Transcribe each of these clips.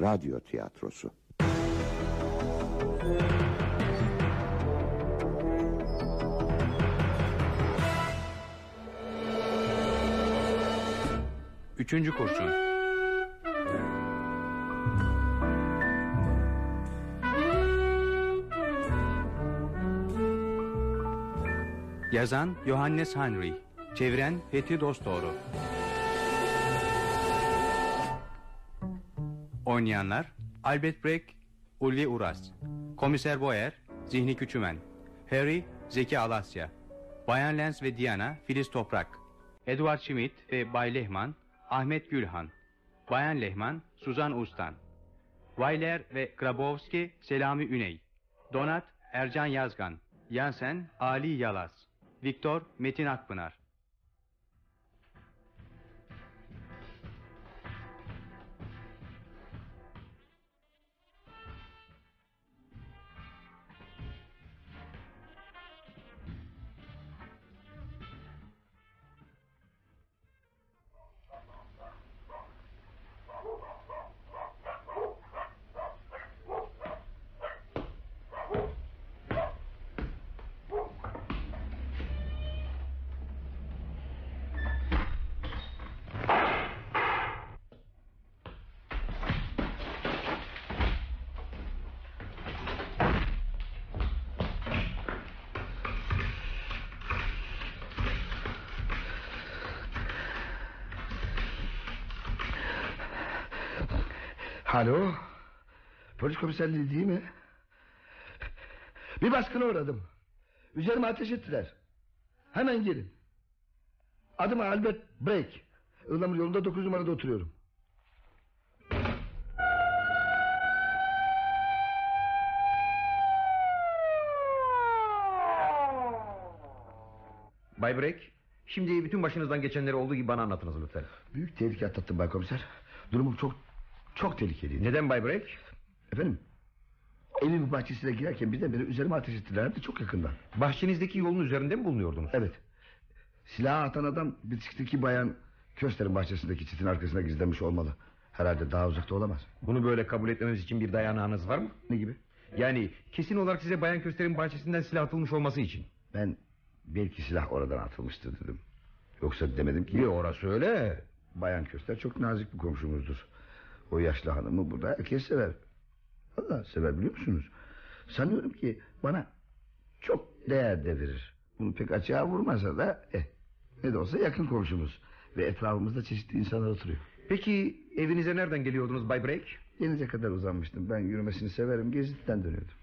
radyo tiyatrosu. Üçüncü kurşun. Yazan Johannes Henry Çeviren Fethi Dostoğru Oynayanlar Albert Breck Ulvi Uras Komiser Boyer Zihni Küçümen Harry Zeki Alasya Bayan Lens ve Diana Filiz Toprak Edward Schmidt ve Bay Lehman Ahmet Gülhan Bayan Lehman Suzan Ustan Weiler ve Grabowski Selami Üney Donat Ercan Yazgan Yansen Ali Yalaz Viktor Metin Akpınar Alo. Polis komiserliği değil mi? Bir baskına uğradım. Üzerime ateş ettiler. Hemen gelin. Adım Albert Break. Ilamur yolunda 9 numarada oturuyorum. Bay Break, şimdi bütün başınızdan geçenleri olduğu gibi bana anlatınız lütfen. Büyük tehlike atlattım Bay Komiser. Durumum çok çok tehlikeliydi. Neden Bay Break? Efendim? Evin bahçesine girerken birdenbire üzerime ateş ettiler. Hem de çok yakından. Bahçenizdeki yolun üzerinde mi bulunuyordunuz? Evet. Silahı atan adam bisikletteki bayan Köster'in bahçesindeki çitin arkasına gizlenmiş olmalı. Herhalde daha uzakta olamaz. Bunu böyle kabul etmemiz için bir dayanağınız var mı? Ne gibi? Yani kesin olarak size Bayan Köster'in bahçesinden silah atılmış olması için. Ben belki silah oradan atılmıştır dedim. Yoksa demedim ki... Bir orası öyle. Bayan Köster çok nazik bir komşumuzdur. O yaşlı hanımı burada herkes sever. Valla sever biliyor musunuz? Sanıyorum ki bana çok değer de verir. Bunu pek açığa vurmasa da eh, ne de olsa yakın komşumuz. Ve etrafımızda çeşitli insanlar oturuyor. Peki evinize nereden geliyordunuz Bay Break? Denize kadar uzanmıştım. Ben yürümesini severim. Gezintiden dönüyordum.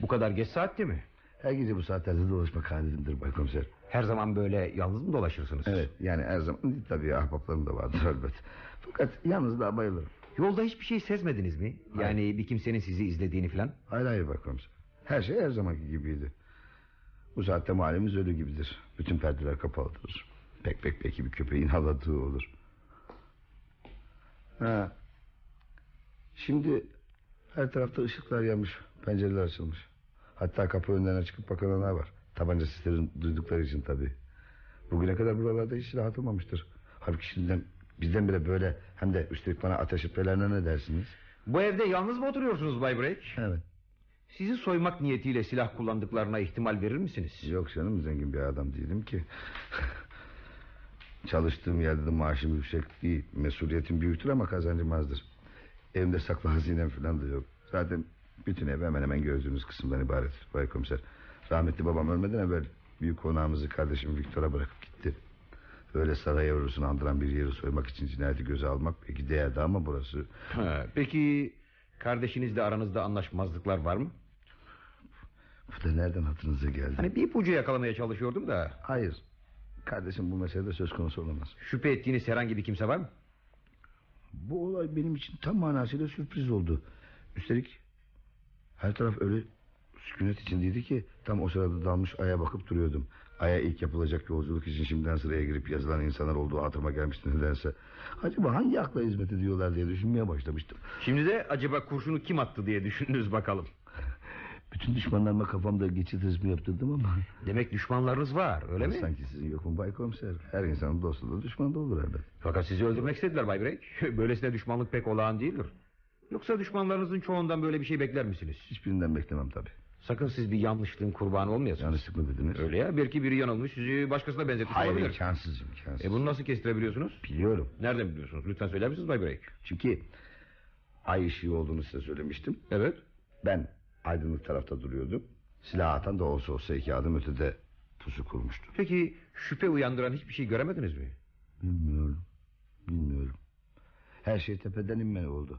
Bu kadar geç saatte mi? Her gece bu saatlerde dolaşmak halimdir Bay Komiser. Her zaman böyle yalnız mı dolaşırsınız? Evet yani her zaman tabii ahbaplarım da vardır elbet. Fakat yalnız daha bayılırım. Yolda hiçbir şey sezmediniz mi? Yani bir kimsenin sizi izlediğini falan? Hayır hayır Komiser. Her şey her zamanki gibiydi. Bu saatte mahallemiz ölü gibidir. Bütün perdeler kapalıdır. Pek pek peki bir köpeğin haladığı olur. Ha. Şimdi her tarafta ışıklar yanmış. Pencereler açılmış. Hatta kapı önlerine çıkıp bakanlar var. Tabanca seslerini duydukları için tabii. Bugüne kadar buralarda hiç silah atılmamıştır. Halbuki şimdiden bizden bile böyle hem de üstelik bana ateş etmelerine ne dersiniz? Bu evde yalnız mı oturuyorsunuz Bay Break? Evet. Sizi soymak niyetiyle silah kullandıklarına ihtimal verir misiniz? Yok canım zengin bir adam değilim ki. Çalıştığım yerde de maaşım yüksek değil. Mesuliyetim büyüktür ama kazancım azdır. Evimde saklı hazinem falan da yok. Zaten bütün ev hemen hemen gördüğünüz kısımdan ibaret. Bay komiser. Rahmetli babam ölmeden evvel büyük konağımızı kardeşim Viktor'a bırakıp gitti. Öyle saray yavrusunu andıran bir yeri soymak için cinayeti göze almak peki değerdi ama burası... Ha, peki kardeşinizle aranızda anlaşmazlıklar var mı? Bu da nereden hatırınıza geldi? Hani bir ipucu yakalamaya çalışıyordum da. Hayır. Kardeşim bu meselede söz konusu olamaz. Şüphe ettiğiniz herhangi bir kimse var mı? Bu olay benim için tam manasıyla sürpriz oldu. Üstelik her taraf öyle sükunet içindeydi ki tam o sırada dalmış aya bakıp duruyordum. Aya ilk yapılacak yolculuk için şimdiden sıraya girip yazılan insanlar olduğu hatırıma gelmişti nedense. Acaba hangi akla hizmet ediyorlar diye düşünmeye başlamıştım. Şimdi de acaba kurşunu kim attı diye düşündünüz bakalım. Bütün düşmanlarıma kafamda geçit hızmı yaptırdım ama... Demek düşmanlarınız var öyle mi? Sanki sizin yok mu Bay Komiser? Her insanın dostu da düşman da olur elbet. Fakat sizi öldürmek istediler Bay Break. Böylesine düşmanlık pek olağan değildir. Yoksa düşmanlarınızın çoğundan böyle bir şey bekler misiniz? Hiçbirinden beklemem tabii. Sakın siz bir yanlışlığın kurbanı olmayasınız. Yanlışlık mı dediniz? Öyle ya belki biri yanılmış sizi başkasına benzetmiş Hayır olabilir. imkansız imkansız. E bunu nasıl kestirebiliyorsunuz? Biliyorum. Nereden biliyorsunuz? Lütfen söyler misiniz Bay Break? Çünkü ay ışığı olduğunu size söylemiştim. Evet. Ben aydınlık tarafta duruyordum. Silah atan da olsa olsa iki adım ötede pusu kurmuştu. Peki şüphe uyandıran hiçbir şey göremediniz mi? Bilmiyorum. Bilmiyorum. Her şey tepeden inme oldu.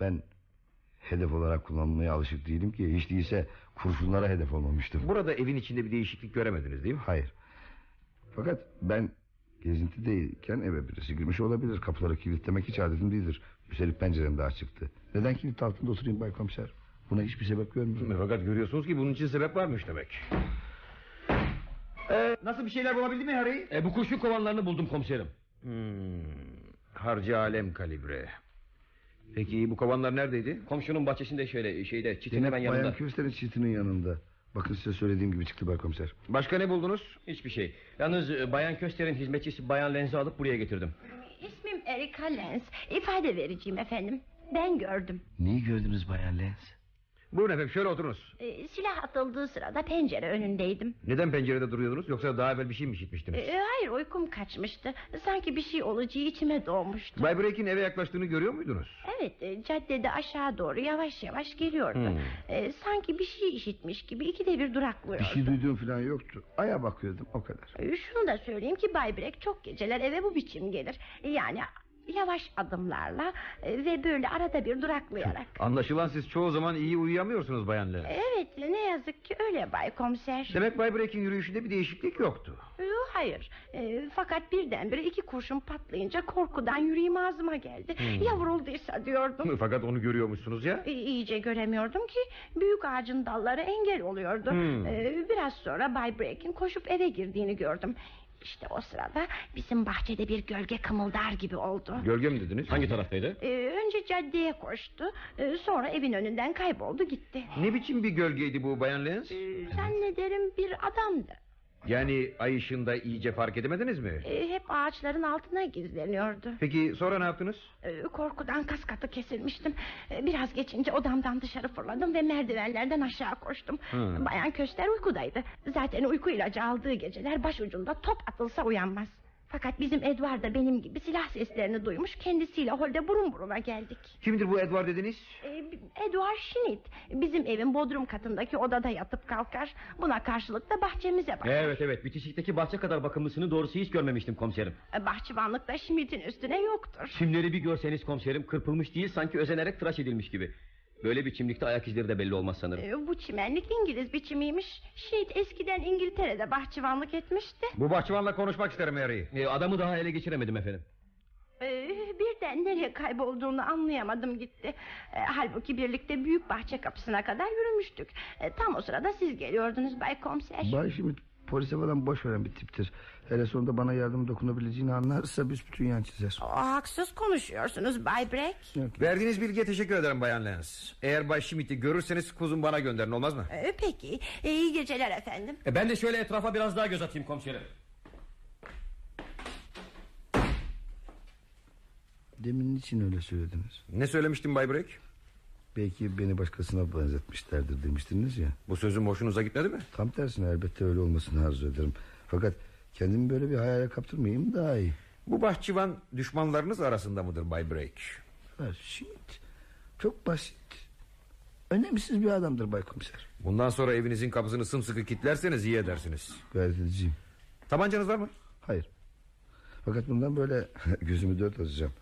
Ben hedef olarak kullanmaya alışık değilim ki. Hiç değilse kurşunlara hedef olmamıştım. Burada evin içinde bir değişiklik göremediniz değil mi? Hayır. Fakat ben gezintideyken eve birisi girmiş olabilir. Kapıları kilitlemek hiç adetim değildir. Üstelik pencerem daha çıktı. Neden kilit altında oturayım Bay Komiser? Buna hiçbir sebep görmüyorum. Fakat görüyorsunuz ki bunun için sebep varmış demek. Ee, nasıl bir şeyler bulabildin mi Harry? E, bu kurşun kovanlarını buldum komiserim. Hmm, harcı alem kalibre. Peki bu kovanlar neredeydi? Komşunun bahçesinde şöyle şeyde çitin Demek hemen yanında. Bayan Köster'in çitinin yanında. Bakın size söylediğim gibi çıktı Bay Komiser. Başka ne buldunuz? Hiçbir şey. Yalnız e, Bayan Köster'in hizmetçisi Bayan Lenz'i alıp buraya getirdim. İsmim Erika Lenz. İfade vereceğim efendim. Ben gördüm. Neyi gördünüz Bayan Lenz? Buyurun efendim şöyle oturunuz. Ee, silah atıldığı sırada pencere önündeydim. Neden pencerede duruyordunuz yoksa daha evvel bir şey mi işitmiştiniz? Ee, hayır uykum kaçmıştı. Sanki bir şey olacağı içime doğmuştu. Bay Break'in eve yaklaştığını görüyor muydunuz? Evet e, caddede aşağı doğru yavaş yavaş geliyordu. Hmm. Ee, sanki bir şey işitmiş gibi ikide bir duraklıyordu. Bir şey duyduğum falan yoktu. Aya bakıyordum o kadar. Ee, Şunu da söyleyeyim ki Bay Brek çok geceler eve bu biçim gelir. Yani yavaş adımlarla e, ve böyle arada bir duraklayarak. Anlaşılan siz çoğu zaman iyi uyuyamıyorsunuz Bayan Lenz. Evet ne yazık ki öyle Bay Komiser. Demek Bay Break'in yürüyüşünde bir değişiklik yoktu. Hayır Ee, fakat birdenbire iki kurşun patlayınca korkudan yüreğim ağzıma geldi Ya vurulduysa diyordum Fakat onu görüyormuşsunuz ya. Ee, İyice göremiyordum ki Büyük ağacın dalları engel oluyordu Hmm. Ee, Biraz sonra Bay Break'in koşup eve girdiğini gördüm İşte o sırada bizim bahçede bir gölge kımıldar gibi oldu Gölge mi dediniz? Hangi taraftaydı? Ee, Önce caddeye koştu Ee, Sonra evin önünden kayboldu gitti Ne biçim bir gölgeydi bu Bayan Lenz? Ee, Zannederim bir adamdı Yani ay ışığında iyice fark edemediniz mi? Ee, Hep ağaçların altına gizleniyordu Peki sonra ne yaptınız? Ee, Korkudan kas katı kesilmiştim. Ee, Biraz geçince odamdan dışarı fırladım ve merdivenlerden aşağı koştum. Hı. Bayan Köster uykudaydı. Zaten uyku ilacı aldığı geceler başucunda top atılsa uyanmaz. Fakat bizim Edward da benim gibi silah seslerini duymuş. Kendisiyle holde burun buruna geldik. Kimdir bu Edward dediniz? Ee, Edward Schmidt bizim evin bodrum katındaki odada yatıp kalkar. Buna karşılık da bahçemize bakar. Evet evet bitişikteki bahçe kadar bakımlısını doğrusu hiç görmemiştim komiserim. Ee, Bahçıvanlıkta Schmidt'in üstüne yoktur. Çimleri bir görseniz komiserim kırpılmış değil sanki özenerek tıraş edilmiş gibi. Böyle bir çimlikte ayak izleri de belli olmaz sanırım. Ee, Bu çimenlik İngiliz biçimiymiş. Şehit eskiden İngiltere'de bahçıvanlık etmişti. Bu bahçıvanla konuşmak isterim Harry. E, adamı daha ele geçiremedim efendim. Ee, birden nereye kaybolduğunu anlayamadım gitti. Ee, halbuki birlikte büyük bahçe kapısına kadar yürümüştük. Ee, tam o sırada siz geliyordunuz Bay Komiser. Bay şimdi polise falan boş veren bir tiptir. Hele sonunda bana yardım dokunabileceğini anlarsa büsbütün yan çizer. O, haksız konuşuyorsunuz Bay Breck. Verdiğiniz bilgiye teşekkür ederim Bayan Lenz. Eğer Bay Schmidt'i görürseniz kuzum bana gönderin olmaz mı? Ee, peki iyi geceler efendim. E, ben de şöyle etrafa biraz daha göz atayım komiserim. Demin için öyle söylediniz? Ne söylemiştim Bay Break? Belki beni başkasına benzetmişlerdir demiştiniz ya. Bu sözüm hoşunuza gitmedi mi? Tam tersine elbette öyle olmasını arzu ederim. Fakat kendimi böyle bir hayale kaptırmayayım daha iyi. Bu bahçıvan düşmanlarınız arasında mıdır Bay Break? Schmidt çok basit. Önemsiz bir adamdır Bay Komiser. Bundan sonra evinizin kapısını sımsıkı kilitlerseniz iyi edersiniz. Gayret edeceğim. Tabancanız var mı? Hayır. Fakat bundan böyle gözümü dört açacağım.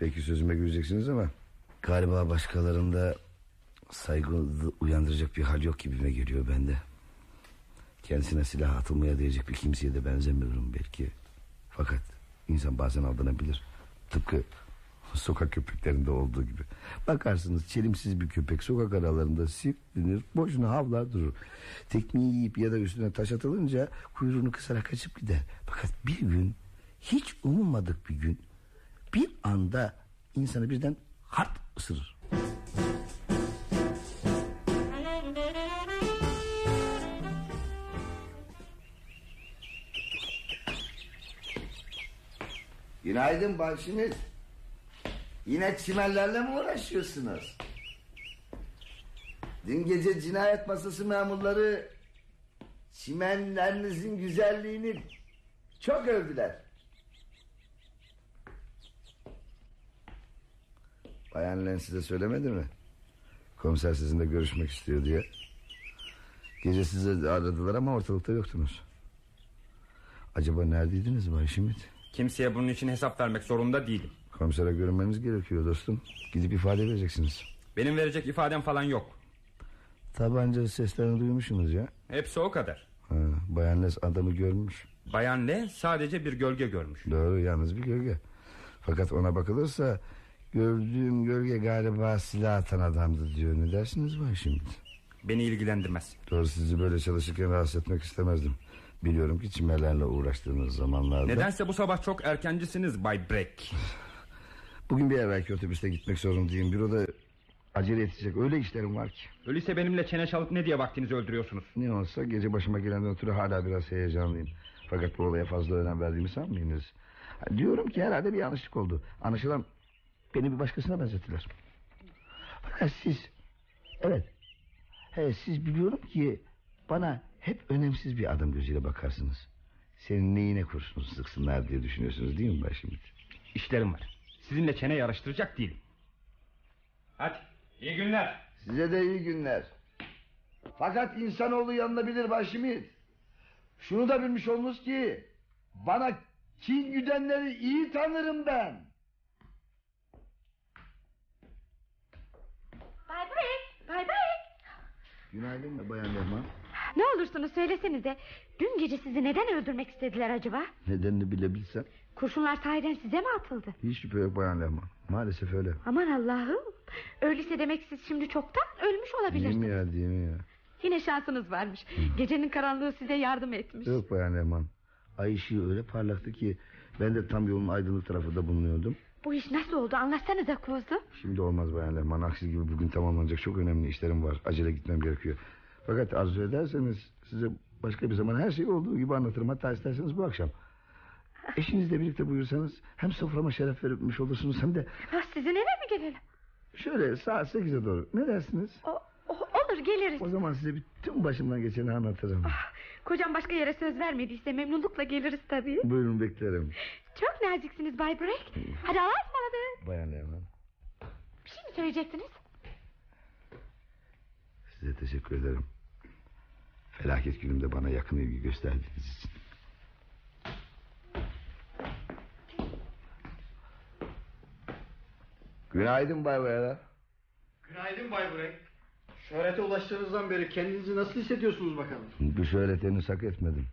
Belki sözüme güleceksiniz ama... ...galiba başkalarında saygı uyandıracak bir hal yok gibime geliyor bende. Kendisine silah atılmaya diyecek bir kimseye de benzemiyorum belki. Fakat insan bazen aldanabilir. Tıpkı sokak köpeklerinde olduğu gibi. Bakarsınız çelimsiz bir köpek sokak aralarında sirklenir, boşuna havlar durur. Tekmeyi yiyip ya da üstüne taş atılınca kuyruğunu kısarak kaçıp gider. Fakat bir gün hiç umulmadık bir gün bir anda insanı birden hart ısırır. Günaydın Bay Schmidt. Yine çimenlerle mi uğraşıyorsunuz? Dün gece cinayet masası memurları çimenlerinizin güzelliğini çok övdüler. Bayan Len size söylemedi mi? Komiser sizinle görüşmek istiyor diye. Gece sizi aradılar ama ortalıkta yoktunuz. Acaba neredeydiniz Bay Şimit? Kimseye bunun için hesap vermek zorunda değilim. Komisere görünmeniz gerekiyor dostum. Gidip ifade vereceksiniz. Benim verecek ifadem falan yok. Tabanca seslerini duymuşsunuz ya. Hepsi o kadar. Ha, Bayan Les adamı görmüş. Bayan Le sadece bir gölge görmüş. Doğru yalnız bir gölge. Fakat ona bakılırsa gördüğüm gölge galiba silah atan adamdı diyor. Ne dersiniz Bay Şimit? Beni ilgilendirmez. Doğru sizi böyle çalışırken rahatsız etmek istemezdim. Biliyorum ki çimelerle uğraştığınız zamanlarda... Nedense bu sabah çok erkencisiniz Bay Breck. Bugün bir evvelki otobüste gitmek zorundayım. Büroda acele edecek öyle işlerim var ki. Öyleyse benimle çene çalıp ne diye vaktinizi öldürüyorsunuz? Ne olsa gece başıma gelenden ötürü hala biraz heyecanlıyım. Fakat bu olaya fazla önem verdiğimi sanmayınız. Diyorum ki herhalde bir yanlışlık oldu. Anlaşılan beni bir başkasına benzettiler. Fakat siz... Evet. He, siz biliyorum ki bana hep önemsiz bir adam gözüyle bakarsınız. Senin neyine kurşun sıksınlar diye düşünüyorsunuz değil mi Bay Şimit? İşlerim var. Sizinle çene yarıştıracak değilim. Hadi iyi günler. Size de iyi günler. Fakat insanoğlu yanılabilir Bay Şimit. Şunu da bilmiş olunuz ki... ...bana kin güdenleri iyi tanırım ben. Bay Break, Bay Break. Günaydın da Bayan Lehman. Ne olursunuz söylesenize. Dün gece sizi neden öldürmek istediler acaba? Nedenini bilebilsem. Kurşunlar sahiden size mi atıldı? Hiç şüphe yok Bayan Lehman. Maalesef öyle. Aman Allah'ım. Öyleyse demek siz şimdi çoktan ölmüş Değil olabilirsiniz. mi ya değil mi ya? Yine şansınız varmış. Gecenin karanlığı size yardım etmiş. Yok Bayan Lehman. Ay ışığı öyle parlaktı ki... ...ben de tam yolun aydınlık tarafında bulunuyordum. Bu iş nasıl oldu anlatsanıza kuzu. Şimdi olmaz Bayan Lehman. Aksi gibi bugün tamamlanacak çok önemli işlerim var. Acele gitmem gerekiyor. Fakat arzu ederseniz size başka bir zaman her şey olduğu gibi anlatırım. Hatta isterseniz bu akşam. Eşinizle birlikte buyursanız hem soframa şeref vermiş olursunuz hem de Ha, sizin eve mi gelelim? şöyle saat 8'e doğru. Ne dersiniz? O, o- olur geliriz. O zaman size bütün başımdan geçeni anlatırım. Kocam başka yere söz vermediyse memnunlukla geliriz tabii. Buyurun beklerim. Çok naziksiniz Bay Break. Hadi Allah'a ısmarladık. Bayan Lehman. Bir şey mi söyleyecektiniz? Size teşekkür ederim. Felaket günümde bana yakın ilgi gösterdiğiniz için. Günaydın Bay Bayalar. Günaydın Bay Break. Şöhrete ulaştığınızdan beri kendinizi nasıl hissediyorsunuz bakalım? Bu şöhret henüz hak etmedim.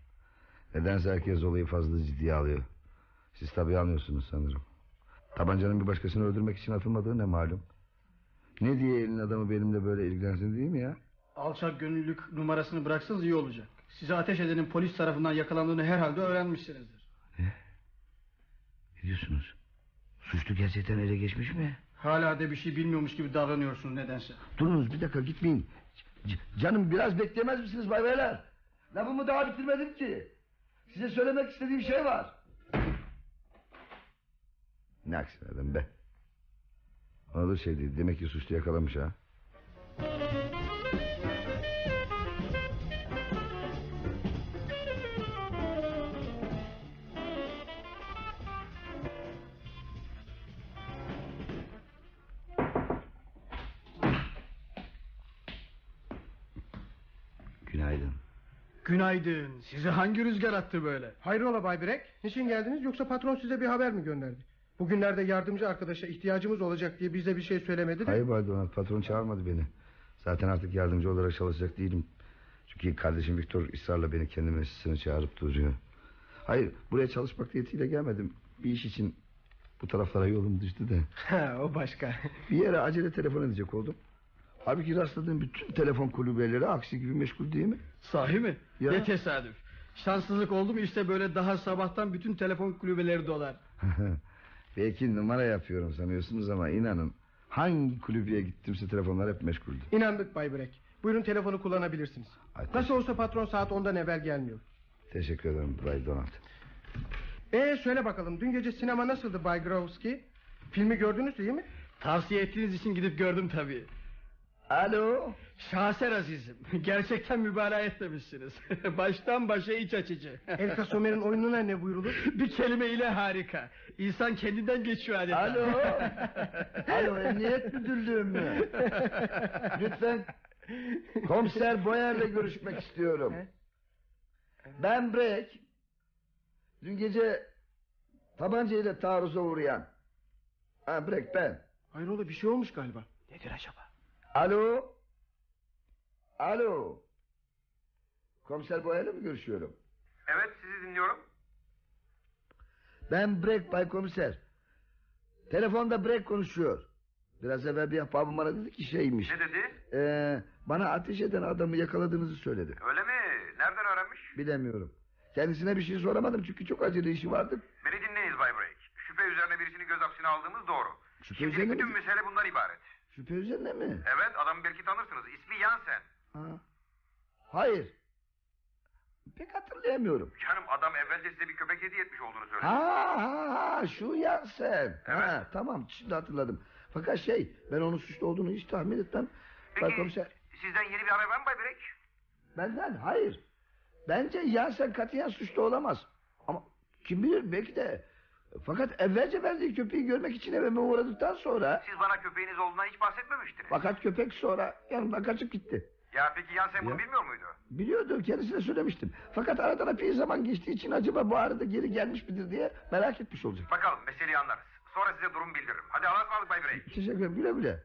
Nedense herkes olayı fazla ciddiye alıyor. Siz tabii anlıyorsunuz sanırım. Tabancanın bir başkasını öldürmek için atılmadığı ne malum. Ne diye elin adamı benimle böyle ilgilensin değil mi ya? Alçak gönüllülük numarasını bıraksanız iyi olacak. Size ateş edenin polis tarafından yakalandığını herhalde öğrenmişsinizdir. Ne diyorsunuz? Suçlu gerçekten ele geçmiş mi? Hala da bir şey bilmiyormuş gibi davranıyorsunuz nedense. Durunuz bir dakika gitmeyin. C- canım biraz bekleyemez misiniz Bay Beyler? Lafımı daha bitirmedim ki. Size söylemek istediğim şey var. Ne aksine adam be. Olur şey değil. Demek ki suçlu yakalamış ha. Günaydın. Sizi hangi rüzgar attı böyle? Hayrola Bay Birek? Niçin geldiniz yoksa patron size bir haber mi gönderdi? Bugünlerde yardımcı arkadaşa ihtiyacımız olacak diye bize bir şey söylemedi de. Hayır Bay Donat patron çağırmadı beni. Zaten artık yardımcı olarak çalışacak değilim. Çünkü kardeşim Viktor ısrarla beni kendi mesleğine çağırıp duruyor. Hayır buraya çalışmak niyetiyle gelmedim. Bir iş için bu taraflara yolum düştü de. Ha, o başka. Bir yere acele telefon edecek oldum. Halbuki rastladığım bütün telefon kulübeleri aksi gibi meşgul değil mi? Sahi mi? Ya. Ne tesadüf. Şanssızlık oldu mu işte böyle daha sabahtan bütün telefon kulübeleri dolar. Belki numara yapıyorum sanıyorsunuz ama inanın hangi kulübeye gittimse telefonlar hep meşguldü. İnandık Bay Birek. Buyurun telefonu kullanabilirsiniz. Ay, Nasıl olsa patron saat 10'dan evvel gelmiyor. Teşekkür ederim Bay Donat. Ee söyle bakalım dün gece sinema nasıldı Bay Grovski? Filmi gördünüz değil mi? Tavsiye ettiğiniz için gidip gördüm tabii. Alo. Şaser azizim. Gerçekten mübalağa etmemişsiniz. Baştan başa iç açıcı. El Casomer'in oyununa ne buyrulur? Bir kelime ile harika. İnsan kendinden geçiyor adeta. Alo. Alo emniyet müdürlüğü mü? Lütfen. Komiser Boyer'le görüşmek istiyorum. Ben Break. Dün gece tabancayla taarruza uğrayan. Ha Break ben. Hayrola bir şey olmuş galiba. Nedir acaba? Alo. Alo. Komiser Boyer'le mi görüşüyorum? Evet sizi dinliyorum. Ben Break Bay Komiser. Telefonda Break konuşuyor. Biraz evvel bir ahbabım bana dedi ki şeymiş. Ne dedi? Ee, bana ateş eden adamı yakaladığınızı söyledi. Öyle mi? Nereden öğrenmiş? Bilemiyorum. Kendisine bir şey soramadım çünkü çok acele işi vardı. Beni dinleyiniz Bay Break. Şüphe üzerine birisini gözaltına aldığımız doğru. Şüphe Şimdilik bütün mesele bundan ibaret. Şüphe üzerine mi? Evet adamı belki tanırsınız. İsmi Yansen. Ha. Hayır. Pek hatırlayamıyorum. Canım adam evvelce size bir köpek hediye etmiş olduğunu söyledi. Ha ha ha şu Yansen. Evet. Ha, tamam şimdi hatırladım. Fakat şey ben onun suçlu olduğunu hiç tahmin etmem. Bay Peki Komiser sizden yeni bir haber var mı Bay Break? benden hayır. Bence Yansen katiyen suçlu olamaz. Ama kim bilir belki de. Fakat evvelce verdiği köpeği görmek için evime uğradıktan sonra... Siz bana köpeğiniz olduğundan hiç bahsetmemiştiniz. Fakat köpek sonra yanımdan kaçıp gitti. Ya peki Yansen bunu Ya. bilmiyor muydu? Biliyordu kendisine söylemiştim. Fakat aradan epey zaman geçtiği için acaba bu arada geri gelmiş midir diye merak etmiş olacak. Bakalım meseleyi anlarız. Sonra size durum bildiririm. Hadi Allah'a ısmarladık Bay Break. Teşekkür ederim güle güle.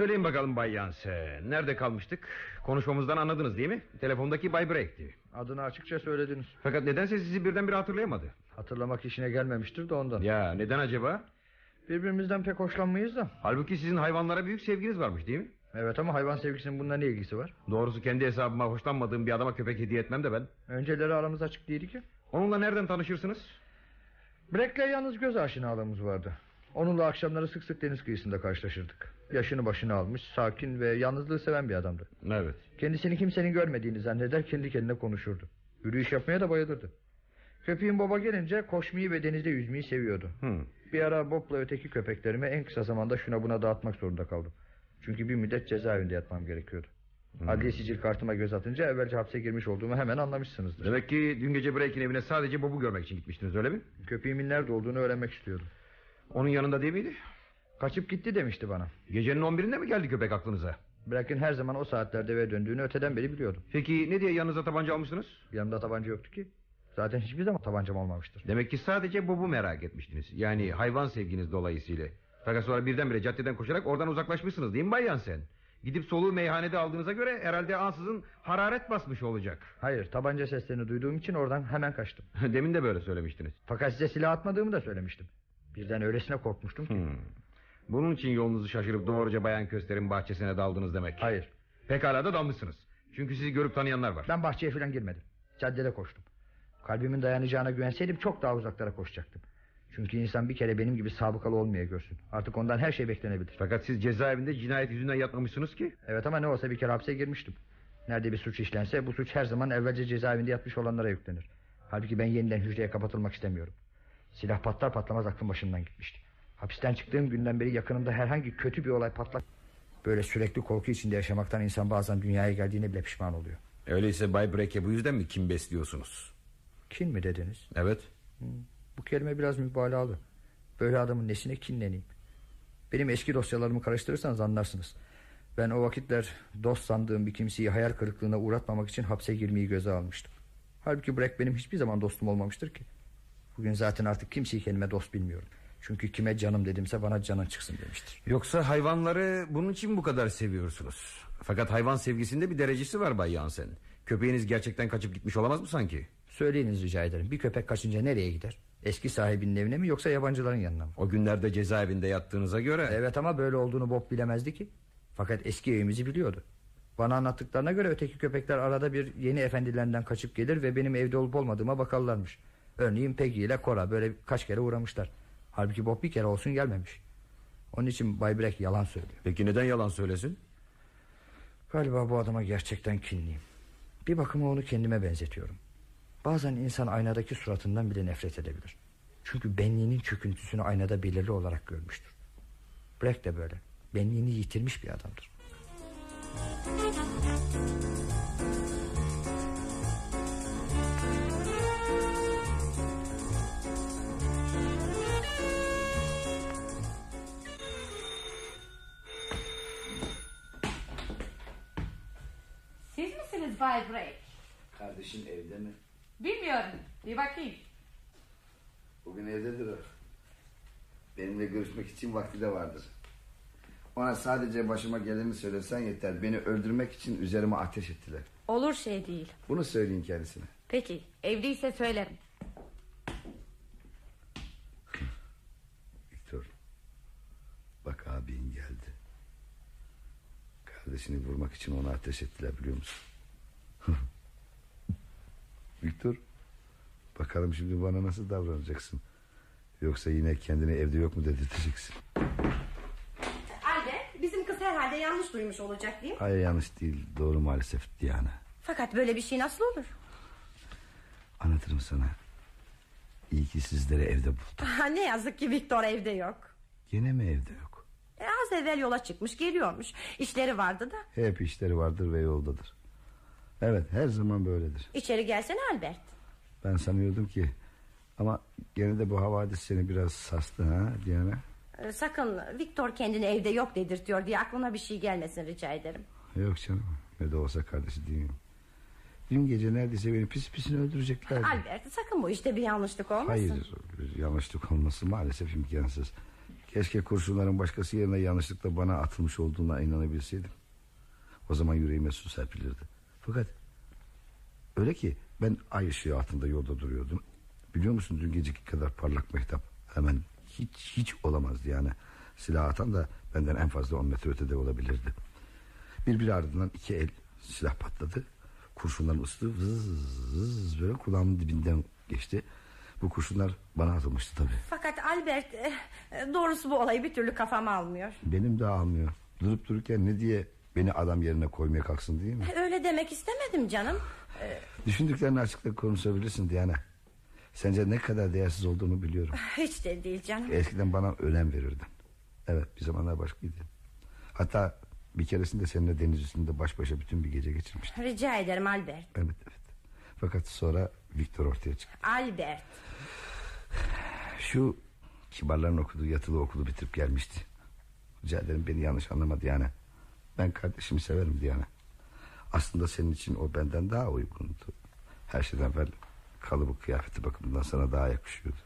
Söyleyin bakalım Bay Yansen. Nerede kalmıştık? Konuşmamızdan anladınız değil mi? Telefondaki Bay Break'ti. Adını açıkça söylediniz. Fakat nedense sizi birdenbire hatırlayamadı. Hatırlamak işine gelmemiştir de ondan. Ya neden acaba? Birbirimizden pek hoşlanmayız da. Halbuki sizin hayvanlara büyük sevginiz varmış değil mi? Evet ama hayvan sevgisinin bununla ne ilgisi var? Doğrusu kendi hesabıma hoşlanmadığım bir adama köpek hediye etmem de ben. Önceleri aramız açık değildi ki. Onunla nereden tanışırsınız? Breck'le yalnız göz aşinalığımız vardı. Onunla akşamları sık sık deniz kıyısında karşılaşırdık. Yaşını başına almış, sakin ve yalnızlığı seven bir adamdı. Evet. Kendisini kimsenin görmediğini zanneder kendi kendine konuşurdu. Yürüyüş yapmaya da bayılırdı. Köpeğin baba gelince koşmayı ve denizde yüzmeyi seviyordu. Hı. Bir ara Bob'la öteki köpeklerimi en kısa zamanda şuna buna dağıtmak zorunda kaldım. Çünkü bir müddet cezaevinde yatmam gerekiyordu. Adliye sicil kartıma göz atınca evvelce hapse girmiş olduğumu hemen anlamışsınızdır. Demek ki dün gece Break'in evine sadece Bob'u görmek için gitmiştiniz öyle mi? Köpeğimin nerede olduğunu öğrenmek istiyordum. Onun yanında değil miydi? Kaçıp gitti demişti bana. Gecenin 11'inde mi geldi köpek aklınıza? Breck'in her zaman o saatlerde eve döndüğünü öteden beri biliyordum. Peki ne diye yanınıza tabanca almıştınız? Yanımda tabanca yoktu ki. Zaten hiçbir zaman tabancam olmamıştır. Demek ki sadece Bob'u merak etmiştiniz. Yani hayvan sevginiz dolayısıyla. Fakat sonra birdenbire caddeden koşarak oradan uzaklaşmışsınız değil mi Bay Yansen? Gidip soluğu meyhanede aldığınıza göre herhalde ansızın hararet basmış olacak. Hayır tabanca seslerini duyduğum için oradan hemen kaçtım. Demin de böyle söylemiştiniz. Fakat size silah atmadığımı da söylemiştim. Birden öylesine korkmuştum ki. Hmm. Bunun için yolunuzu şaşırıp doğruca Bayan Köster'in bahçesine daldınız demek. Hayır Pekala da dalmışsınız. Çünkü sizi görüp tanıyanlar var. ben bahçeye falan girmedim. Caddede koştum. Kalbimin dayanacağına güvenseydim çok daha uzaklara koşacaktım. Çünkü insan bir kere benim gibi sabıkalı olmaya görsün. Artık ondan her şey beklenebilir. Fakat siz cezaevinde cinayet yüzünden yatmamışsınız ki. Evet ama ne olsa bir kere hapse girmiştim. Nerede bir suç işlense bu suç her zaman evvelce cezaevinde yatmış olanlara yüklenir. Halbuki ben yeniden hücreye kapatılmak istemiyorum. Silah patlar patlamaz aklım başımdan gitmişti. Hapisten çıktığım günden beri yakınımda herhangi kötü bir olay patlak... Böyle sürekli korku içinde yaşamaktan insan bazen dünyaya geldiğine bile pişman oluyor. Öyleyse Bay Breck'e bu yüzden mi kim besliyorsunuz? Kin mi dediniz? Evet. Bu kelime biraz mübalağalı. Böyle adamın nesine kinleneyim? Benim eski dosyalarımı karıştırırsanız anlarsınız. Ben o vakitler dost sandığım bir kimseyi hayal kırıklığına uğratmamak için hapse girmeyi göze almıştım. Halbuki Breck benim hiçbir zaman dostum olmamıştır ki. Bugün zaten artık kimseyi kendime dost bilmiyorum. Çünkü kime canım dedimse bana canın çıksın demiştir. Yoksa hayvanları bunun için bu kadar seviyorsunuz. Fakat hayvan sevgisinde bir derecesi var Bay Yansen. Köpeğiniz gerçekten kaçıp gitmiş olamaz mı sanki? Söyleyiniz rica ederim. Bir köpek kaçınca nereye gider? Eski sahibinin evine mi yoksa yabancıların yanına mı? O günlerde cezaevinde yattığınıza göre... Evet ama böyle olduğunu Bob bilemezdi ki. Fakat eski evimizi biliyordu. Bana anlattıklarına göre öteki köpekler arada bir yeni efendilerinden kaçıp gelir ve benim evde olup olmadığıma bakarlarmış. Örneğin Peggy ile Cora böyle kaç kere uğramışlar. Halbuki Bob bir kere olsun gelmemiş. Onun için Bay Breck yalan söylüyor. Peki neden yalan söylesin? Galiba bu adama gerçekten kinliyim. Bir bakıma onu kendime benzetiyorum. Bazen insan aynadaki suratından bile nefret edebilir. Çünkü benliğinin çöküntüsünü aynada belirli olarak görmüştür. Breck de böyle. Benliğini yitirmiş bir adamdır. Break? Kardeşin evde mi? Bilmiyorum. Bir bakayım. Bugün evdedir o. Benimle görüşmek için vakti de vardır. Ona sadece başıma geleni söylesen yeter. Beni öldürmek için üzerime ateş ettiler. Olur şey değil. Bunu söyleyin kendisine. Peki evliyse söylerim. Viktor. Bak abin geldi. Kardeşini vurmak için ona ateş ettiler biliyor musun? Viktor. Bakalım şimdi bana nasıl davranacaksın? Yoksa yine kendini evde yok mu dedirteceksin? Albert bizim kız herhalde yanlış duymuş olacak değil mi? Hayır yanlış değil. Doğru maalesef Diana. Fakat böyle bir şey nasıl olur? Anlatırım sana. İyi ki sizleri evde buldum. Ha, ne yazık ki Victor evde yok. Gene mi evde yok? E, az evvel yola çıkmış geliyormuş. İşleri vardı da. Hep işleri vardır ve yoldadır. Evet her zaman böyledir. İçeri gelsene Albert. Ben sanıyordum ki... Ama gene de bu havadis seni biraz sarstı ha Diana. E, sakın Victor kendini evde yok dedirtiyor diye aklına bir şey gelmesin rica ederim. Yok canım ne de olsa kardeşi değil miyim? Dün gece neredeyse beni pis pisini öldüreceklerdi. Albert sakın bu işte bir yanlışlık olmasın. Hayır bir yanlışlık olması maalesef imkansız. Keşke kurşunların başkası yerine yanlışlıkla bana atılmış olduğuna inanabilseydim. O zaman yüreğime su serpilirdi. Fakat öyle ki ben ay ışığı altında yolda duruyordum. Biliyor musun dün geceki kadar parlak mehtap hemen hiç hiç olamazdı yani. Silah atan da benden en fazla 10 metre ötede olabilirdi. Birbiri ardından iki el silah patladı. Kurşunların ıslığı vız vız böyle kulağımın dibinden geçti. Bu kurşunlar bana atılmıştı tabii. Fakat Albert e, doğrusu bu olayı bir türlü kafama almıyor. Benim de almıyor. Durup dururken ne diye beni adam yerine koymaya kalksın değil mi? Öyle demek istemedim canım. Düşündüklerini açıkça konuşabilirsin Diana. Sence ne kadar değersiz olduğunu biliyorum. Hiç de değil canım. Eskiden bana önem verirdin. Evet bir zamanlar başkaydı. Hatta bir keresinde seninle deniz üstünde baş başa bütün bir gece geçirmiştim. Rica ederim Albert. Evet evet. Fakat sonra Victor ortaya çıktı. Albert. Şu kibarların okuduğu yatılı okulu bitirip gelmişti. Rica ederim beni yanlış anlama Diana. Ben kardeşimi severim Diana. Aslında senin için o benden daha uygundu. Her şeyden evvel kalıbı kıyafeti bakımından sana daha yakışıyordu.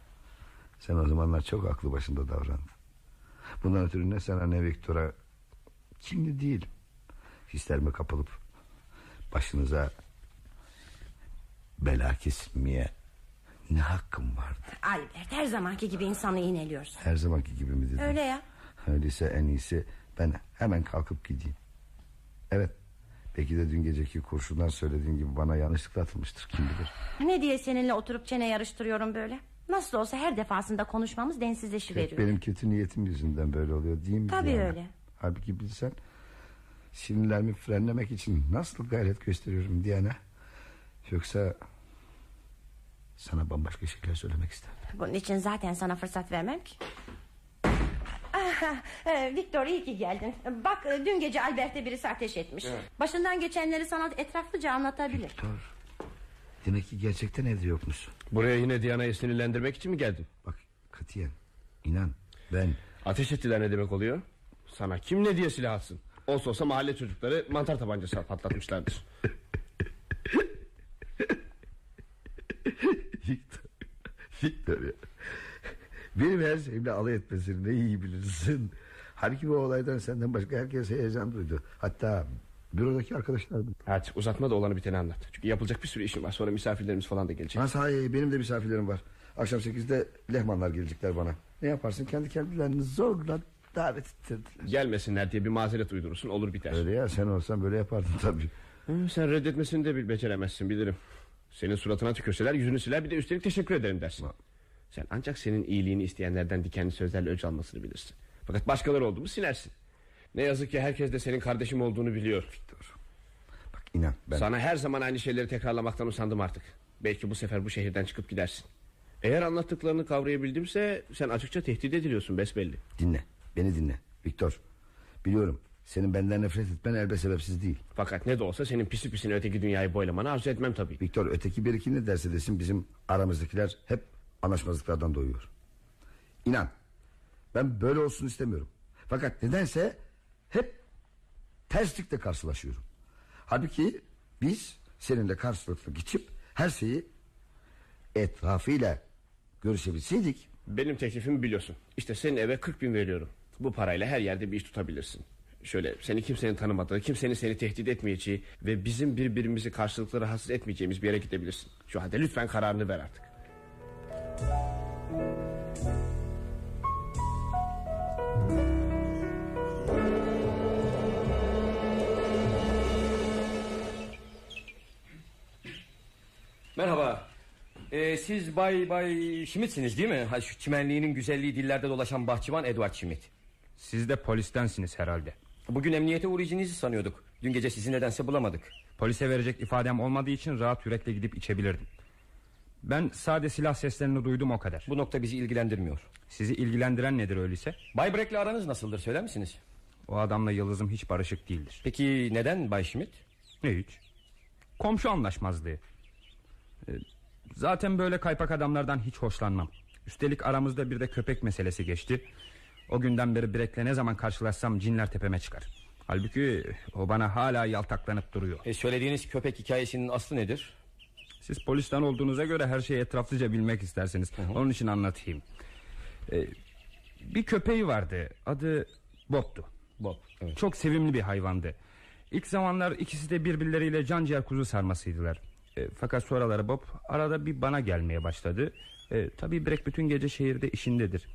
Sen o zamanlar çok aklı başında davrandın. Bundan ötürü ne sana ne Viktor'a kimli değil. Hislerime kapılıp başınıza bela kesmeye ne hakkım vardı? Albert her zamanki gibi insanı iğneliyorsun. Her zamanki gibi mi dedin? Öyle ya. Öyleyse en iyisi ben hemen kalkıp gideyim. Evet. Belki de dün geceki kurşunlar söylediğin gibi bana yanlışlıkla atılmıştır kim bilir. Ne diye seninle oturup çene yarıştırıyorum böyle? Nasıl olsa her defasında konuşmamız Hep densizleşiveriyor. benim kötü niyetim yüzünden böyle oluyor değil mi? Tabii Diana? öyle. Halbuki bilsen sinirlerimi frenlemek için nasıl gayret gösteriyorum Diana. Yoksa sana bambaşka şeyler söylemek isterdim. Bunun için zaten sana fırsat vermem ki. Ah, e, Victor iyi ki geldin. Bak e, dün gece Albert'e birisi ateş etmiş. Başından geçenleri sana etraflıca anlatabilir. Victor. Demek ki gerçekten evde yokmuş. Buraya yine Diana'yı sinirlendirmek için mi geldin? Bak katiyen inan ben Ateş ettiler ne demek oluyor? Sana kim ne diye silah atsın? Olsa olsa mahalle çocukları mantar tabancası patlatmışlardır. Victor, Victor ya. Benim her şeyimle alay etmesini ne iyi bilirsin. Halbuki bu olaydan senden başka herkes heyecan duydu. Hatta bürodaki arkadaşlar da. Hadi uzatma da olanı biteni anlat. Çünkü yapılacak bir sürü işim var. Sonra misafirlerimiz falan da gelecek. Ha sahi benim de misafirlerim var. Akşam sekizde lehmanlar gelecekler bana. Ne yaparsın kendi kendilerini zorla davet ettirdiler. Gelmesinler diye bir mazeret uydurursun olur biter. Öyle ya sen olsan böyle yapardın tabii. Hı, sen reddetmesini de bil beceremezsin bilirim. Senin suratına tükürseler yüzünü siler bir de üstelik teşekkür ederim dersin. Sen ancak senin iyiliğini isteyenlerden dikenli sözlerle öc almasını bilirsin. Fakat başkaları oldu mu silersin. Ne yazık ki herkes de senin kardeşim olduğunu biliyor. Victor. Bak inan ben... Sana her zaman aynı şeyleri tekrarlamaktan usandım artık. Belki bu sefer bu şehirden çıkıp gidersin. Eğer anlattıklarını kavrayabildimse sen açıkça tehdit ediliyorsun besbelli. Dinle beni dinle Viktor. Biliyorum senin benden nefret etmen elbette sebepsiz değil. Fakat ne de olsa senin pisi pisine öteki dünyayı boylamanı arzu etmem tabii. Viktor öteki bir iki ne derse desin bizim aramızdakiler hep anlaşmazlıklardan doğuyor. İnan ben böyle olsun istemiyorum. Fakat nedense hep terslikle karşılaşıyorum. Halbuki biz seninle karşılıklı geçip her şeyi etrafıyla görüşebilseydik. Benim teklifimi biliyorsun. İşte senin eve 40 bin veriyorum. Bu parayla her yerde bir iş tutabilirsin. Şöyle seni kimsenin tanımadığı, kimsenin seni tehdit etmeyeceği ve bizim birbirimizi karşılıklı rahatsız etmeyeceğimiz bir yere gidebilirsin. Şu halde lütfen kararını ver artık. Merhaba. Ee, siz Bay Bay Schmidt'siniz değil mi? Ha, şu çimenliğinin güzelliği dillerde dolaşan bahçıvan Edward Schmidt. Siz de polistensiniz herhalde. Bugün emniyete uğrayacağınızı sanıyorduk. Dün gece sizi nedense bulamadık. Polise verecek ifadem olmadığı için rahat yürekle gidip içebilirdim. Ben sade silah seslerini duydum o kadar. Bu nokta bizi ilgilendirmiyor. Sizi ilgilendiren nedir öyleyse? Bay Breck'le aranız nasıldır söyler misiniz? O adamla Yıldız'ım hiç barışık değildir. Peki neden Bay Schmidt? Ne hiç? Komşu anlaşmazlığı. Ee, Zaten böyle kaypak adamlardan hiç hoşlanmam. Üstelik aramızda bir de köpek meselesi geçti. O günden beri Breck'le ne zaman karşılaşsam cinler tepeme çıkar. Halbuki o bana hala yaltaklanıp duruyor. E, söylediğiniz köpek hikayesinin aslı nedir? Siz polisten olduğunuza göre her şeyi etraflıca bilmek istersiniz. Onun için anlatayım. Ee, bir köpeği vardı. Adı Bob'tu. Bob. Evet. Çok sevimli bir hayvandı. İlk zamanlar ikisi de birbirleriyle can ciğer kuzu sarmasıydılar. E, fakat sonraları Bob arada bir bana gelmeye başladı. E, tabii Breck bütün gece şehirde işindedir.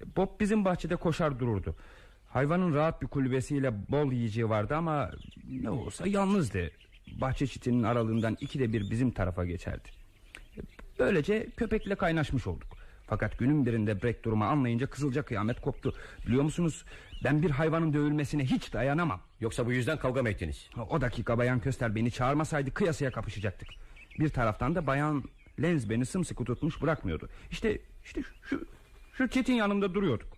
E, Bob bizim bahçede koşar dururdu. Hayvanın rahat bir kulübesiyle bol yiyeceği vardı ama ne olsa yalnızdı. Bahçe çitinin aralığından ikide bir bizim tarafa geçerdi. Böylece köpekle kaynaşmış olduk. Fakat günün birinde Breck durumu anlayınca kızılca kıyamet koptu. Biliyor musunuz ben bir hayvanın dövülmesine hiç dayanamam. Yoksa bu yüzden kavga mı ettiniz? O dakika Bayan Köster beni çağırmasaydı kıyasıya kapışacaktık. Bir taraftan da Bayan Lenz beni sımsıkı tutmuş bırakmıyordu. İşte işte şu, şu çetin yanında duruyorduk.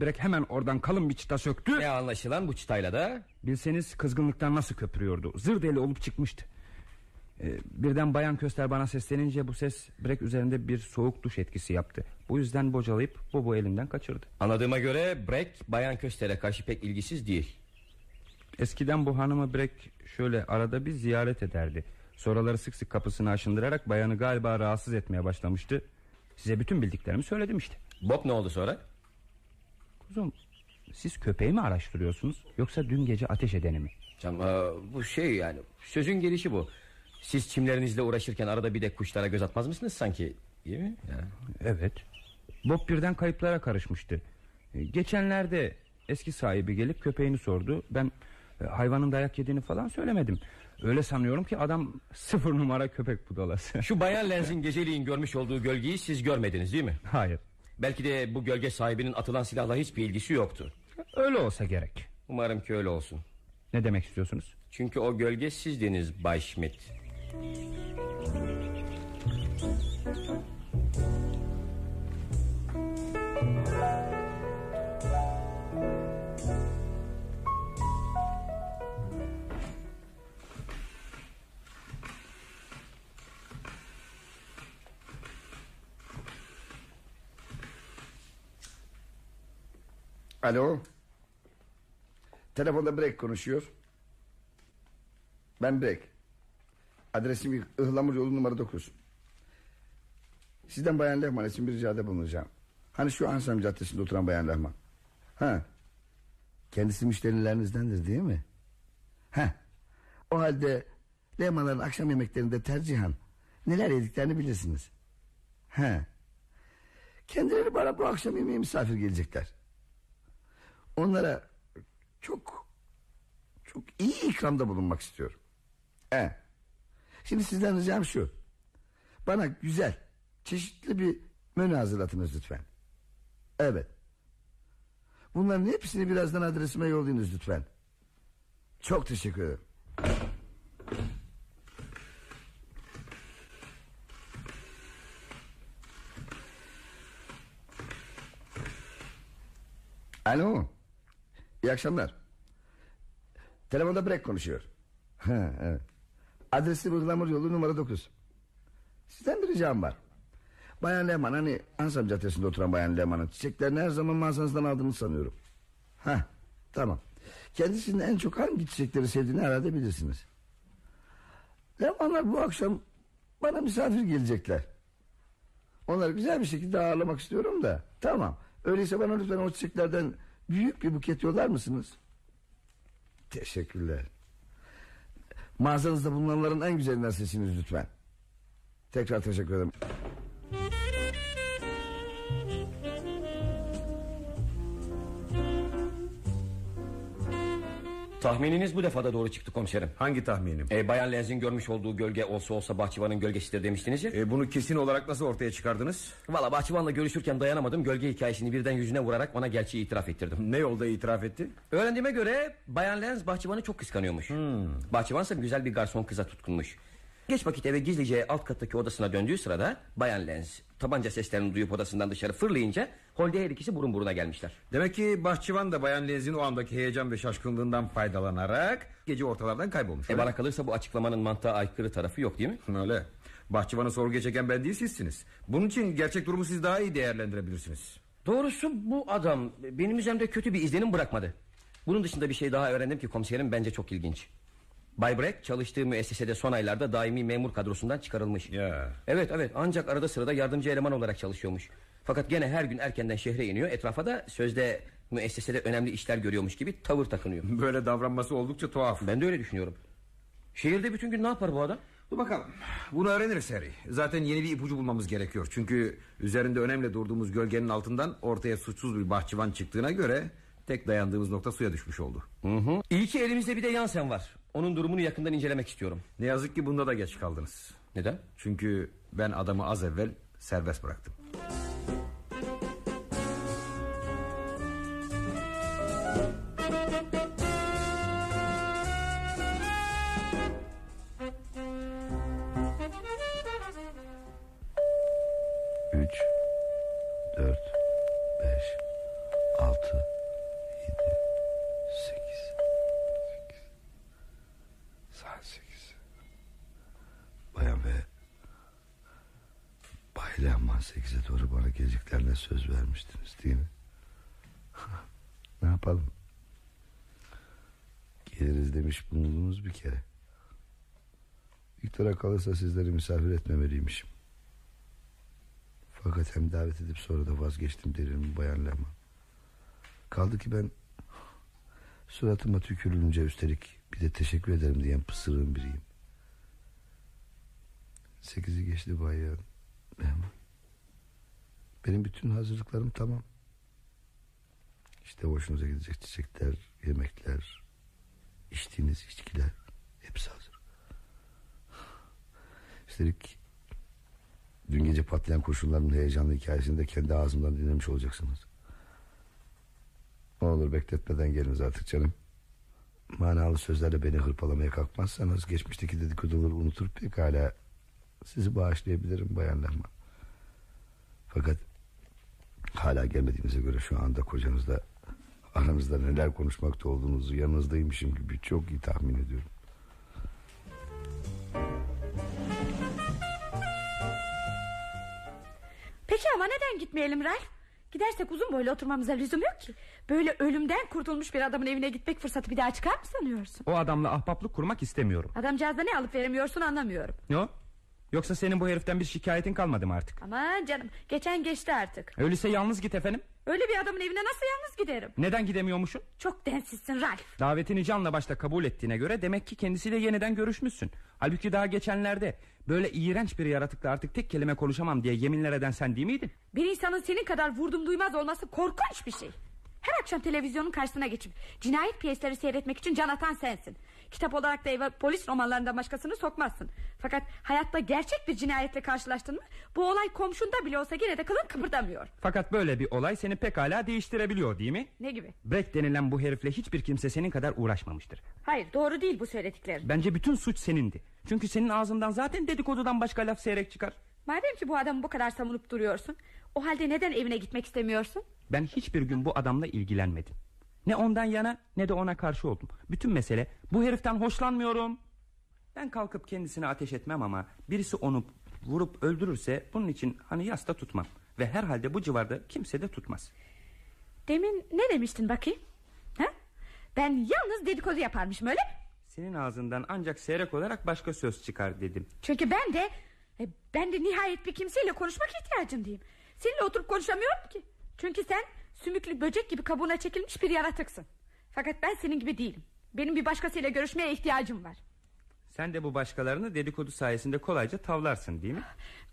Breck hemen oradan kalın bir çıta söktü. Ne anlaşılan bu çıtayla da? Bilseniz kızgınlıktan nasıl köpürüyordu. Zır deli olup çıkmıştı. Ee, birden Bayan Köster bana seslenince bu ses Breck üzerinde bir soğuk duş etkisi yaptı. Bu yüzden bocalayıp Bob'u elinden kaçırdı. Anladığıma göre Breck Bayan Köster'e karşı pek ilgisiz değil. Eskiden bu hanımı Breck şöyle arada bir ziyaret ederdi. Sonraları sık sık kapısını aşındırarak bayanı galiba rahatsız etmeye başlamıştı. Size bütün bildiklerimi söyledim işte. Bob ne oldu sonra? Kuzum siz köpeği mi araştırıyorsunuz yoksa dün gece ateş edeni mi? Canım, aa, bu şey yani sözün gelişi bu. Siz çimlerinizle uğraşırken arada bir de kuşlara göz atmaz mısınız sanki? Değil mi? Ya. Evet. Bob birden kayıplara karışmıştı. E, Geçenlerde eski sahibi gelip köpeğini sordu. Ben e, hayvanın dayak yediğini falan söylemedim. Öyle sanıyorum ki adam sıfır numara köpek budalası. Şu Bayan Lenz'in geceliğin görmüş olduğu gölgeyi siz görmediniz değil mi? Hayır. Belki de bu gölge sahibinin atılan silahla hiçbir ilgisi yoktu. Öyle olsa gerek. Umarım ki öyle olsun. Ne demek istiyorsunuz? Çünkü o gölge sizdiniz Bay Schmidt. Alo. Telefonda Breck konuşuyor. Ben Breck. Adresim Ihlamur yolu numara 9. Sizden Bayan Lehman için bir ricada bulunacağım. Hani şu Ansam Caddesi'nde oturan Bayan Lehman. Ha. Kendisi müşterilerinizdendir değil mi? Ha. O halde Lehmanların akşam yemeklerinde tercihan neler yediklerini bilirsiniz. Ha. Kendileri bana bu akşam yemeğe misafir gelecekler. Onlara çok çok iyi ikramda bulunmak istiyorum. He. Şimdi sizden ricam şu. Bana güzel, çeşitli bir menü hazırlatınız lütfen. Evet. Bunların hepsini birazdan adresime yollayınız lütfen. Çok teşekkür ederim. Alo. İyi akşamlar. Telefonda Brek konuşuyor. Ha, evet. Adresi Bıhlamur yolu numara 9. Sizden bir ricam var. Bayan Lehman hani Ansam Caddesi'nde oturan Bayan Lehman'ın çiçeklerini her zaman mağazanızdan aldığını sanıyorum. Ha, tamam. Kendisinin en çok hangi çiçekleri sevdiğini herhalde bilirsiniz. Lehmanlar bu akşam bana misafir gelecekler. Onları güzel bir şekilde ağırlamak istiyorum da. Tamam. Öyleyse bana lütfen o çiçeklerden büyük bir buket yollar mısınız? Teşekkürler. Mağazanızda bulunanların en güzelinden seçiniz lütfen. Tekrar teşekkür ederim. Tahmininiz bu defada doğru çıktı komiserim. Hangi tahminim? E, Bayan Lenz'in görmüş olduğu gölge olsa olsa bahçıvanın gölgesidir demiştiniz ya. E, bunu kesin olarak nasıl ortaya çıkardınız? Valla bahçıvanla görüşürken dayanamadım. Gölge hikayesini birden yüzüne vurarak ona gerçeği itiraf ettirdim. Ne yolda itiraf etti? Öğrendiğime göre Bayan Lenz bahçıvanı çok kıskanıyormuş. Hmm. Bahçıvansa güzel bir garson kıza tutkunmuş. Geç vakit eve gizlice alt kattaki odasına döndüğü sırada Bayan Lenz tabanca seslerini duyup odasından dışarı fırlayınca holde her ikisi burun buruna gelmişler. Demek ki bahçıvan da Bayan Lenz'in o andaki heyecan ve şaşkınlığından faydalanarak gece ortalardan kaybolmuş. E bana kalırsa bu açıklamanın mantığa aykırı tarafı yok değil mi? mi? Öyle. Bahçıvanı sorguya çeken ben değil sizsiniz. Bunun için gerçek durumu siz daha iyi değerlendirebilirsiniz. Doğrusu bu adam benim üzerimde kötü bir izlenim bırakmadı. Bunun dışında bir şey daha öğrendim ki komiserim bence çok ilginç. Bay Breck çalıştığı müessesede son aylarda daimi memur kadrosundan çıkarılmış. Ya. Evet evet ancak arada sırada yardımcı eleman olarak çalışıyormuş. Fakat gene her gün erkenden şehre iniyor. Etrafa da sözde müessesede önemli işler görüyormuş gibi tavır takınıyor. Böyle davranması oldukça tuhaf. Ben de öyle düşünüyorum. Şehirde bütün gün ne yapar bu adam? Dur bakalım. Bunu öğreniriz Harry. Zaten yeni bir ipucu bulmamız gerekiyor. Çünkü üzerinde önemli durduğumuz gölgenin altından ortaya suçsuz bir bahçıvan çıktığına göre tek dayandığımız nokta suya düşmüş oldu. Hı hı. İyi ki elimizde bir de Yansen var. Onun durumunu yakından incelemek istiyorum. Ne yazık ki bunda da geç kaldınız. Neden? Çünkü ben adamı az evvel serbest bıraktım. Demiş bulundunuz bir kere. Viktor'a kalırsa sizleri misafir etmemeliymişim. Fakat hem davet edip sonra da vazgeçtim derim bayan Lehman. Kaldı ki ben suratıma tükürülünce üstelik bir de teşekkür ederim diyen pısırığın biriyim. Sekizi geçti bayan. Benim bütün hazırlıklarım tamam. İşte hoşunuza gidecek çiçekler, yemekler, içtiğiniz içkiler hepsi hazır. Üstelik dün gece patlayan kurşunların heyecanlı hikayesini de kendi ağzımdan dinlemiş olacaksınız. Ne olur bekletmeden geliniz artık canım. Manalı sözlerle beni hırpalamaya kalkmazsanız geçmişteki dedikoduları unutur pekala sizi bağışlayabilirim bayan Lehman. Fakat hala gelmediğinize göre şu anda kocanızla aranızda neler konuşmakta olduğunuzu yanınızdaymışım gibi çok iyi tahmin ediyorum. Peki ama neden gitmeyelim Ralph? Gidersek uzun boylu oturmamıza lüzum yok ki. Böyle ölümden kurtulmuş bir adamın evine gitmek fırsatı bir daha çıkar mı sanıyorsun? O adamla ahbaplık kurmak istemiyorum. Adamcağızda ne alıp veremiyorsun anlamıyorum. Ne o? Yoksa senin bu heriften bir şikayetin kalmadı mı artık? Aman canım geçen geçti artık. Öyleyse yalnız git efendim. Öyle bir adamın evine nasıl yalnız giderim? Neden gidemiyormuşsun? Çok densizsin Ralph. Davetini canla başla kabul ettiğine göre demek ki kendisiyle yeniden görüşmüşsün. Halbuki daha geçenlerde böyle iğrenç bir yaratıkla artık tek kelime konuşamam diye yeminler eden sen değil miydin? Bir insanın senin kadar vurdum duymaz olması korkunç bir şey. Her akşam televizyonun karşısına geçip cinayet piyesleri seyretmek için can atan sensin. Kitap olarak da eve polis romanlarından başkasını sokmazsın. Fakat hayatta gerçek bir cinayetle karşılaştın mı bu olay komşunda bile olsa yine de kılın kıpırdamıyor. Fakat böyle bir olay seni pekala değiştirebiliyor değil mi? Ne gibi? Breck denilen bu herifle hiçbir kimse senin kadar uğraşmamıştır. Hayır doğru değil bu söylediklerin. Bence bütün suç senindi. Çünkü senin ağzından zaten dedikodudan başka laf seyrek çıkar. Madem ki bu adamı bu kadar savunup duruyorsun O halde neden evine gitmek istemiyorsun Ben hiçbir gün bu adamla ilgilenmedim Ne ondan yana ne de ona karşı oldum. Bütün mesele bu heriften hoşlanmıyorum. Ben kalkıp kendisine ateş etmem ama Birisi onu vurup öldürürse Bunun için hani yasta tutmam. Ve herhalde bu civarda kimse de tutmaz. Demin ne demiştin bakayım? Ha? Ben yalnız dedikodu yaparmışım öyle mi? Senin ağzından ancak seyrek olarak başka söz çıkar dedim. Çünkü ben de e, Ben de nihayet bir kimseyle konuşmak ihtiyacındayım. Seninle oturup konuşamıyorum ki. Çünkü sen sümüklü böcek gibi kabuğuna çekilmiş bir yaratıksın. Fakat ben senin gibi değilim. Benim bir başkasıyla görüşmeye ihtiyacım var. Sen de bu başkalarını dedikodu sayesinde kolayca tavlarsın değil mi?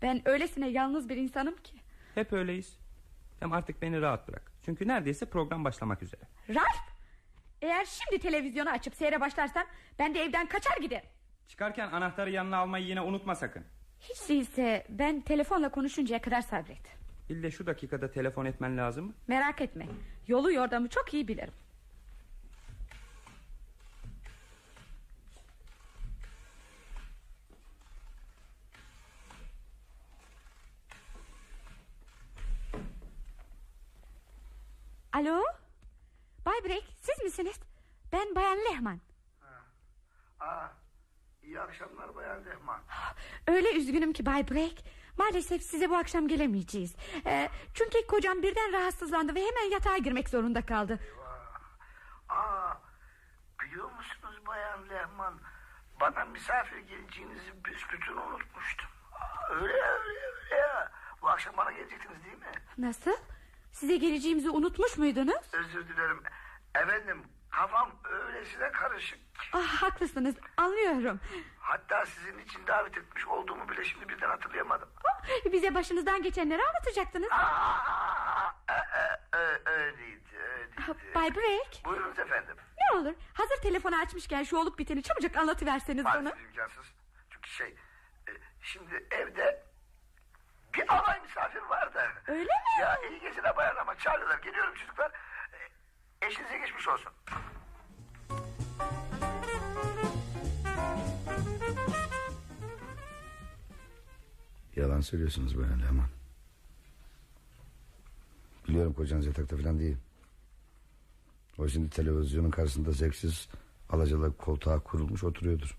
Ben öylesine yalnız bir insanım ki. Hep öyleyiz. Hem artık beni rahat bırak. Çünkü neredeyse program başlamak üzere. Ralf Eğer şimdi televizyonu açıp seyre başlarsan Ben de evden kaçar giderim. Çıkarken anahtarı yanına almayı yine unutma sakın. Hiç değilse ben telefonla konuşuncaya kadar sabret İlle şu dakikada telefon etmen lazım mı? Merak etme. Yolu yordamı çok iyi bilirim. Alo? Bay Break siz misiniz? Ben Bayan Lehman. Aa, iyi akşamlar Bayan Lehman. Öyle üzgünüm ki Bay Break Maalesef size bu akşam gelemeyeceğiz ee, Çünkü kocam birden rahatsızlandı Ve hemen yatağa girmek zorunda kaldı Aa, biliyor musunuz Bayan Lehman? Bana misafir geleceğinizi büsbütün unutmuştum. Aa, öyle öyle öyle ya. Bu akşam bana gelecektiniz değil mi? Nasıl Size geleceğimizi unutmuş muydunuz Özür dilerim. Efendim kafam öylesine karışık. ah, Haklısınız anlıyorum Hatta sizin için davet etmiş olduğumu bile şimdi birden hatırlayamadım. Bize başınızdan geçenleri anlatacaktınız öyleydi öyleydi. Bay Break Buyurunuz efendim. ne olur hazır telefonu açmışken şu olup biteni çabucak anlatıverseniz bana Maalesef imkansız. Çünkü şey e, şimdi evde bir alay misafir var da. Öyle mi? Ya iyi geceler bayan ama çağırıyorlar. Geliyorum çocuklar. E, eşinize geçmiş olsun. Yalan söylüyorsunuz bayan Leman. Biliyorum kocanız yatakta falan değil. O şimdi televizyonun karşısında zevksiz alacalı koltuğa kurulmuş oturuyordur.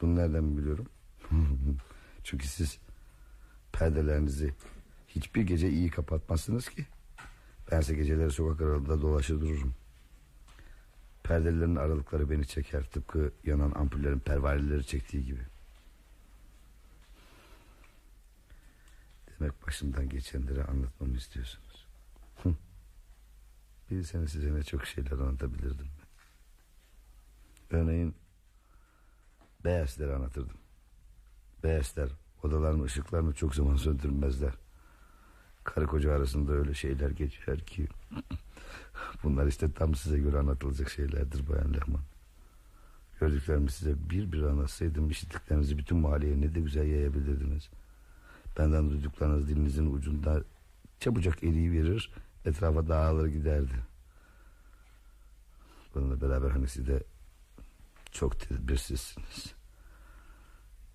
Bunu nereden biliyorum? Çünkü siz perdelerinizi hiçbir gece iyi kapatmazsınız ki. Bense geceleri sokak aralığında dolaşır dururum. Perdelerin aralıkları beni çeker tıpkı yanan ampullerin pervaneleri çektiği gibi. Demek başımdan geçenleri anlatmamı istiyorsunuz. Bilseniz size ne çok şeyler anlatabilirdim. Örneğin Beyazları anlatırdım. Beyazlar odaların ışıklarını çok zaman söndürmezler. Karı koca arasında öyle şeyler geçer ki... Bunlar işte tam size göre anlatılacak şeylerdir Bayan Lehman. Gördüklerimi size bir bir anlatsaydım... işittiklerinizi bütün mahalleye ne de güzel yayabilirdiniz. Benden duyduklarınız dilinizin ucunda... çabucak eriyi verir... etrafa dağılır giderdi. Bununla beraber hani siz de... çok tedbirsizsiniz.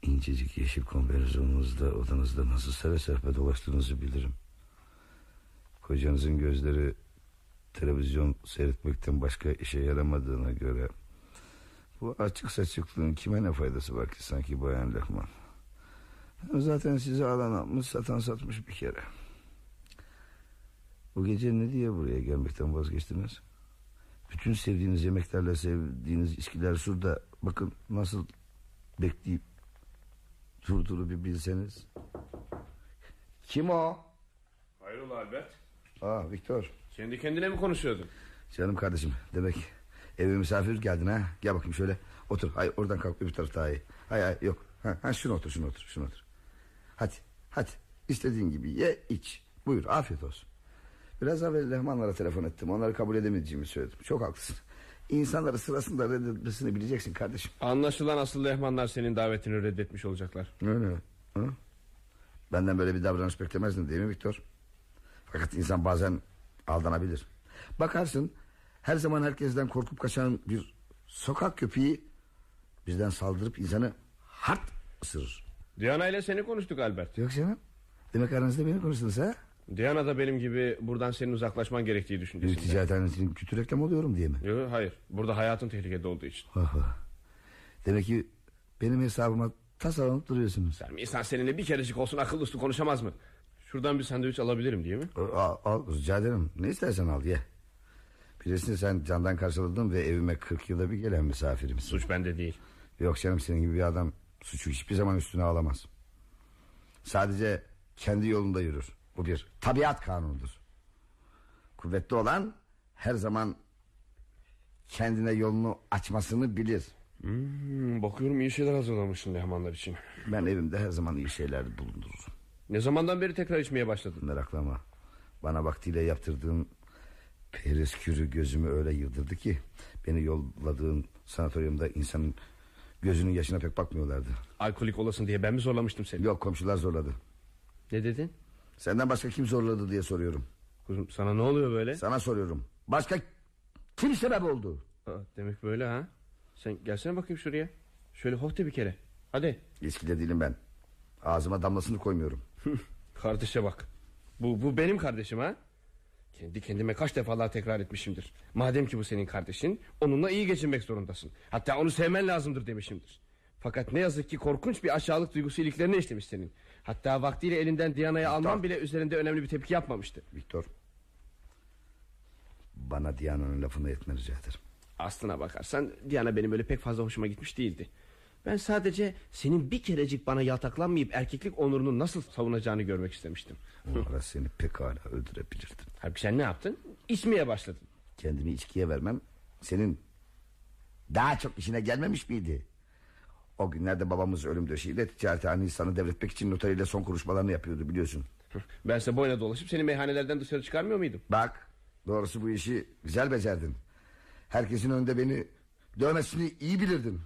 İncecik yeşil konverziyonunuzda odanızda nasıl seve serpe dolaştığınızı bilirim. Kocanızın gözleri televizyon seyretmekten başka işe yaramadığına göre... ...bu açık saçıklığın kime ne faydası var ki sanki Bayan Lehman? Zaten sizi alan almış satan satmış bir kere. Bu gece ne diye buraya gelmekten vazgeçtiniz? Bütün sevdiğiniz yemeklerle sevdiğiniz içkiler şurada. Bakın nasıl bekleyip durduğunu bir bilseniz. Kim o? Hayrola Albert? Aa Viktor. Kendi kendine mi konuşuyordun? Canım kardeşim demek eve misafir geldin ha. Gel bakayım şöyle otur. Hay oradan kalk öbür taraf daha iyi. Hay hay yok. Ha, ha şunu otur şunu otur şunu otur. Hadi hadi istediğin gibi ye iç. Buyur afiyet olsun. Biraz evvel Lehmanlara telefon ettim. Onları kabul edemeyeceğimi söyledim. Çok haklısın. İnsanları sırasında reddetmesini bileceksin kardeşim. Anlaşılan asıl lehmanlar senin davetini reddetmiş olacaklar. Öyle. Hı? Benden böyle bir davranış beklemezdin değil mi Viktor? Fakat insan bazen aldanabilir. Bakarsın her zaman herkesten korkup kaçan bir sokak köpeği birden saldırıp insanı hart ısırır. Diana ile seni konuştuk Albert. Yok canım. Demek aranızda beni konuştunuz ha? Diana da benim gibi buradan senin uzaklaşman gerektiği düşüncesinde. ticarethanesinin kötü reklam oluyorum diye mi? Yok hayır. Burada hayatın tehlikede olduğu için. Oh, oh. Demek ki benim hesabıma tasarlanıp duruyorsunuz. Sen insan seninle bir kerecik olsun akıllı üstü konuşamaz mı? Şuradan bir sandviç alabilirim değil mi? Al, al rica ederim. Ne istersen al ye. Bilirsin sen candan karşıladın ve evime 40 yılda bir gelen misafirimsin. Suç bende değil. Yok canım senin gibi bir adam suçu hiçbir zaman üstüne alamaz. Sadece kendi yolunda yürür. Bu bir tabiat kanunudur. Kuvvetli olan her zaman kendine yolunu açmasını bilir. Hmm, bakıyorum iyi şeyler hazırlamışsın Lehmanlar için. Ben evimde her zaman iyi şeyler bulundururum. Ne zamandan beri tekrar içmeye başladın? Meraklama. Bana vaktiyle yaptırdığın periskürü gözümü öyle yıldırdı ki... ...beni yolladığın sanatoryumda insanın gözünün yaşına pek bakmıyorlardı. Alkolik olasın diye ben mi zorlamıştım seni? Yok komşular zorladı. Ne dedin? Senden başka kim zorladı diye soruyorum. Kuzum sana ne oluyor böyle? Sana soruyorum. Başka kim sebep oldu? Aa, demek böyle ha? Sen gelsene bakayım şuraya. Şöyle hofte bir kere. Hadi. İçkide değilim ben. Ağzıma damlasını koymuyorum. Kardeşe bak. Bu, bu benim kardeşim ha? Kendi kendime kaç defalar tekrar etmişimdir. Madem ki bu senin kardeşin onunla iyi geçinmek zorundasın. Hatta onu sevmen lazımdır demişimdir. Fakat ne yazık ki korkunç bir aşağılık duygusu iliklerine işlemiş senin. Hatta vaktiyle elinden Diana'yı alman bile üzerinde önemli bir tepki yapmamıştı. Viktor. Bana Diana'nın lafını etme rica ederim. Aslına bakarsan Diana benim öyle pek fazla hoşuma gitmiş değildi. Ben sadece senin bir kerecik bana yaltaklanmayıp erkeklik onurunu nasıl savunacağını görmek istemiştim. O ara seni pekala öldürebilirdim. Halbuki sen ne yaptın? İçmeye başladın. Kendimi içkiye vermem senin daha çok işine gelmemiş miydi? O günlerde babamız ölüm döşeğiyle ticarethaneyi sana devretmek için notariyle son konuşmalarını yapıyordu biliyorsun. Bense boyuna dolaşıp seni meyhanelerden dışarı çıkarmıyor muydum? Bak doğrusu bu işi güzel becerdin. Herkesin önünde beni dövmesini iyi bilirdin.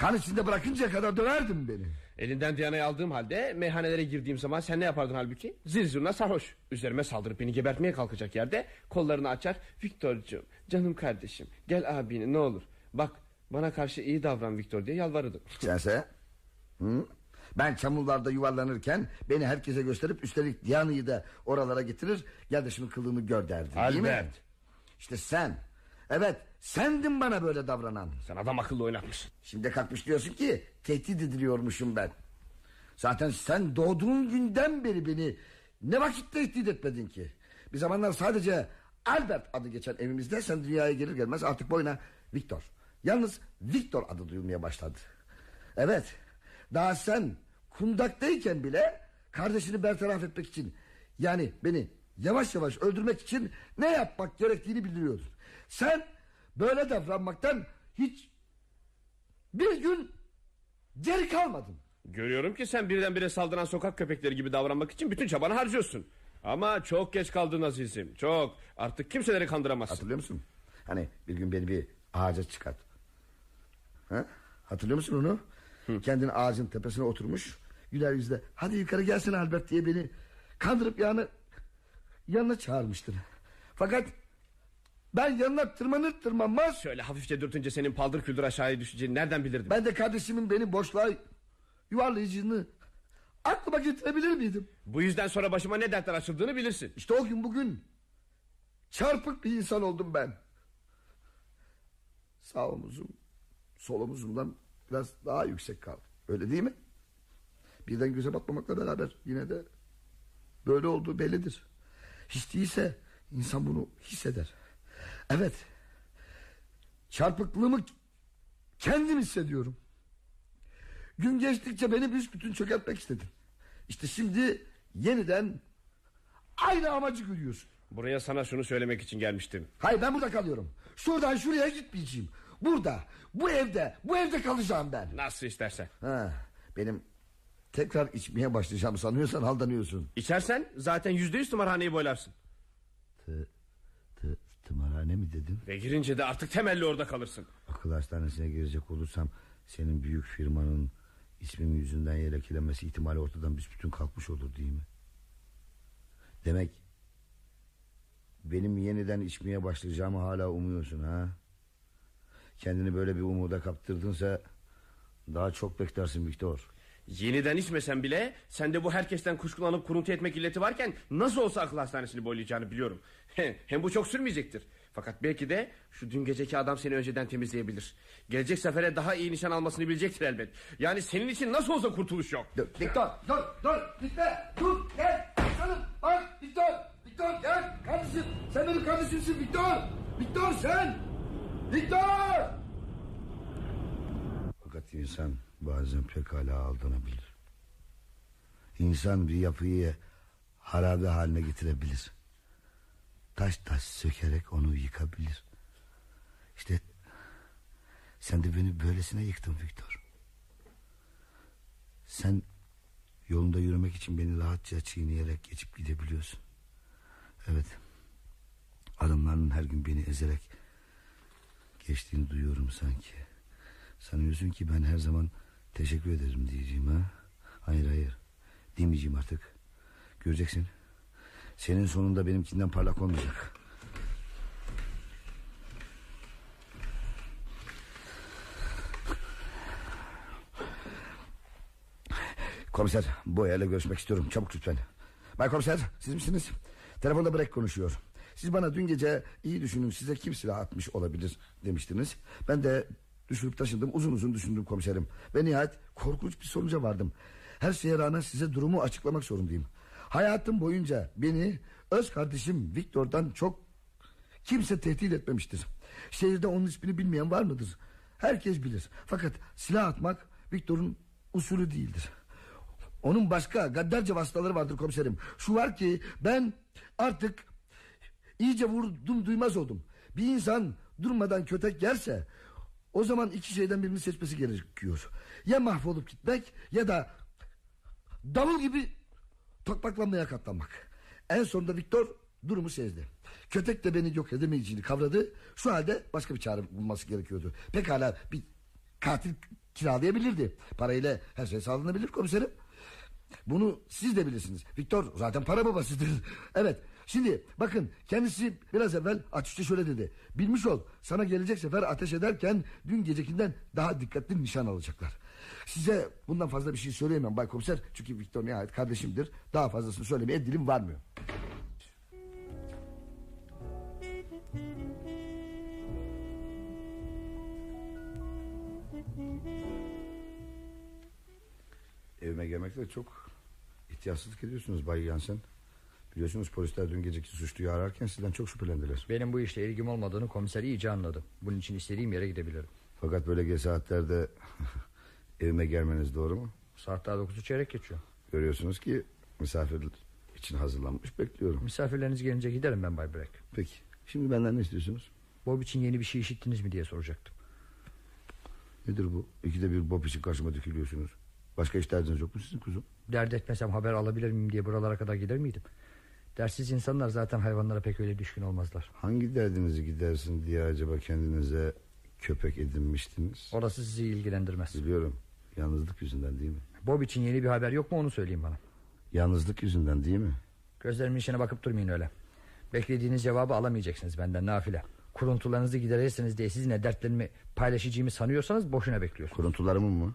Kan içinde bırakıncaya kadar döverdin beni. Elinden Diana'yı aldığım halde meyhanelere girdiğim zaman sen ne yapardın halbuki? Zil zurna sarhoş. Üzerime saldırıp beni gebertmeye kalkacak yerde kollarını açar. Viktorcuğum canım kardeşim gel abini ne olur. Bak bana karşı iyi davran Viktor diye yalvarırdım. Sense? Hı? Ben çamurlarda yuvarlanırken beni herkese gösterip üstelik Diana'yı da oralara getirir. Gel de şunun kılığını gör derdin değil mi? Albert. İşte sen. Evet sendin bana böyle davranan. Sen adam akıllı oynatmışsın. Şimdi kalkmış diyorsun ki tehdit ediliyormuşum ben. Zaten sen doğduğun günden beri beni ne vakit tehdit etmedin ki? Bir zamanlar sadece Albert adı geçen evimizde sen dünyaya gelir gelmez artık boyuna Victor. Yalnız Victor adı duyulmaya başladı. Evet daha sen kundaktayken bile kardeşini bertaraf etmek için yani beni yavaş yavaş öldürmek için ne yapmak gerektiğini biliyordun. Sen böyle davranmaktan hiç bir gün geri kalmadın. Görüyorum ki sen birdenbire saldıran sokak köpekleri gibi davranmak için bütün çabanı harcıyorsun. Ama çok geç kaldın azizim çok. Artık kimseleri kandıramazsın. Hatırlıyor musun? Hani bir gün beni bir ağaca çıkart. Ha? Hatırlıyor musun onu? Kendini ağacın tepesine oturmuş. Güler yüzle hadi yukarı gelsin Albert diye beni kandırıp yanı yanına çağırmıştın. Fakat ben yanına tırmanır tırmanmaz Şöyle hafifçe dürtünce senin paldır küldür aşağıya düşeceğini nereden bilirdim? ben de kardeşimin beni boşluğa yuvarlayacağını aklıma getirebilir miydim? Bu yüzden sonra başıma ne dertler açıldığını bilirsin. İşte o gün bugün çarpık bir insan oldum ben. Sağ omuzum sol omuzumdan biraz daha yüksek kaldı. Öyle değil mi? Birden göze batmamakla beraber yine de böyle olduğu bellidir. Hiç değilse insan bunu hisseder. Evet. Çarpıklığımı kendim hissediyorum. Gün geçtikçe beni büsbütün çökertmek istedin. İşte şimdi yeniden aynı amacı görüyorsun. Buraya sana şunu söylemek için gelmiştim. Hayır ben burada kalıyorum. Şuradan şuraya gitmeyeceğim. Burada, bu evde, bu evde kalacağım ben. Nasıl istersen. Ha, benim tekrar içmeye başlayacağım sanıyorsan aldanıyorsun. İçersen zaten yüzde yüz tımarhaneyi boylarsın. Tı, tımarhane mi dedin? Ve girince de artık temelli orada kalırsın. Akıl hastanesine girecek olursam senin büyük firmanın ismim yüzünden yelekelenmesi ihtimali ortadan büsbütün kalkmış olur değil mi? Demek benim yeniden içmeye başlayacağımı hala umuyorsun ha? Kendini böyle bir umuda kaptırdınsa daha çok beklersin Viktor. Yeniden içmesen bile sende bu herkesten kuşkulanıp kuruntu etmek illeti varken nasıl olsa akıl hastanesini boylayacağını biliyorum. Hem bu çok sürmeyecektir. Fakat belki de şu dün geceki adam seni önceden temizleyebilir. Gelecek sefere daha iyi nişan almasını bilecektir elbet. Yani senin için nasıl olsa kurtuluş yok. Dur, Viktor dur dur gitme dur gel canım bak Viktor Viktor gel kardeşim sen benim kardeşimsin Viktor Viktor sen Viktor Fakat insan bazen pekala aldanabilir. İnsan bir yapıyı harabe haline getirebilir. Taş taş sökerek onu yıkabilir. İşte sen de beni böylesine yıktın Viktor. Sen yolunda yürümek için beni rahatça çiğneyerek geçip gidebiliyorsun. Evet. Adımlarının her gün beni ezerek geçtiğini duyuyorum sanki. Sanıyorsun ki ben her zaman teşekkür ederim diyeceğim ha? Hayır hayır. Demeyeceğim artık. Göreceksin. Senin sonunda benimkinden parlak olmayacak. Komiser Boya'yla görüşmek istiyorum çabuk lütfen Bay komiser siz misiniz Telefonda Brek konuşuyor Siz bana dün gece iyi düşünün size kim silah atmış olabilir demiştiniz Ben de düşünüp taşındım uzun uzun düşündüm komiserim. Ve nihayet korkunç bir sonuca vardım. Her şeye rağmen size durumu açıklamak zorundayım. Hayatım boyunca beni öz kardeşim Viktor'dan çok kimse tehdit etmemiştir. Şehirde onun ismini bilmeyen var mıdır? Herkes bilir. Fakat silah atmak Viktor'un usulü değildir. Onun başka gaddarca vasıtaları vardır komiserim. Şu var ki ben artık iyice vurdum duymaz oldum. Bir insan durmadan kötek yerse o zaman iki şeyden birini seçmesi gerekiyor. Ya mahvolup gitmek ya da davul gibi tokmaklanmaya katlanmak. En sonunda Viktor durumu sezdi. Kötek de beni yok edemeyeceğini kavradı. Şu halde başka bir çare bulması gerekiyordu. Pekala bir katil kiralayabilirdi. Parayla her şey sağlanabilir komiserim. Bunu siz de bilirsiniz. Viktor zaten para babasıdır. Evet. Şimdi bakın kendisi biraz evvel açıkça şöyle dedi. Bilmiş ol sana gelecek sefer ateş ederken dün gecekinden daha dikkatli nişan alacaklar. Size bundan fazla bir şey söyleyemem Bay Komiser. Çünkü Viktor nihayet kardeşimdir. Daha fazlasını söylemeye dilim varmıyor. Evime gelmekte çok ihtiyatsızlık ediyorsunuz Bay Yansen. Biliyorsunuz polisler dün geceki suçluyu ararken sizden çok şüphelendiler. Benim bu işte ilgim olmadığını komiser iyice anladı. Bunun için istediğim yere gidebilirim. Fakat böyle geç saatlerde evime gelmeniz doğru mu? Saat daha dokuzu çeyrek geçiyor. Görüyorsunuz ki misafir için hazırlanmış bekliyorum. Misafirleriniz gelince giderim ben Bay Breck. Peki şimdi benden ne istiyorsunuz? Bob için yeni bir şey işittiniz mi diye soracaktım. Nedir bu? İkide bir Bob için karşıma dökülüyorsunuz. Başka iş derdiniz yok mu sizin kuzum? Dert etmesem haber alabilir miyim diye buralara kadar gider miydim? Dersiz insanlar zaten hayvanlara pek öyle düşkün olmazlar. Hangi derdinizi gidersin diye acaba kendinize köpek edinmiştiniz? Orası sizi ilgilendirmez. Biliyorum. Yalnızlık yüzünden değil mi? Bob için yeni bir haber yok mu onu söyleyin bana. Yalnızlık yüzünden değil mi? Gözlerimin içine bakıp durmayın öyle. Beklediğiniz cevabı alamayacaksınız benden nafile. Kuruntularınızı giderirsiniz diye sizinle dertlerimi paylaşacağımı sanıyorsanız boşuna bekliyorsunuz. Kuruntularımın mı?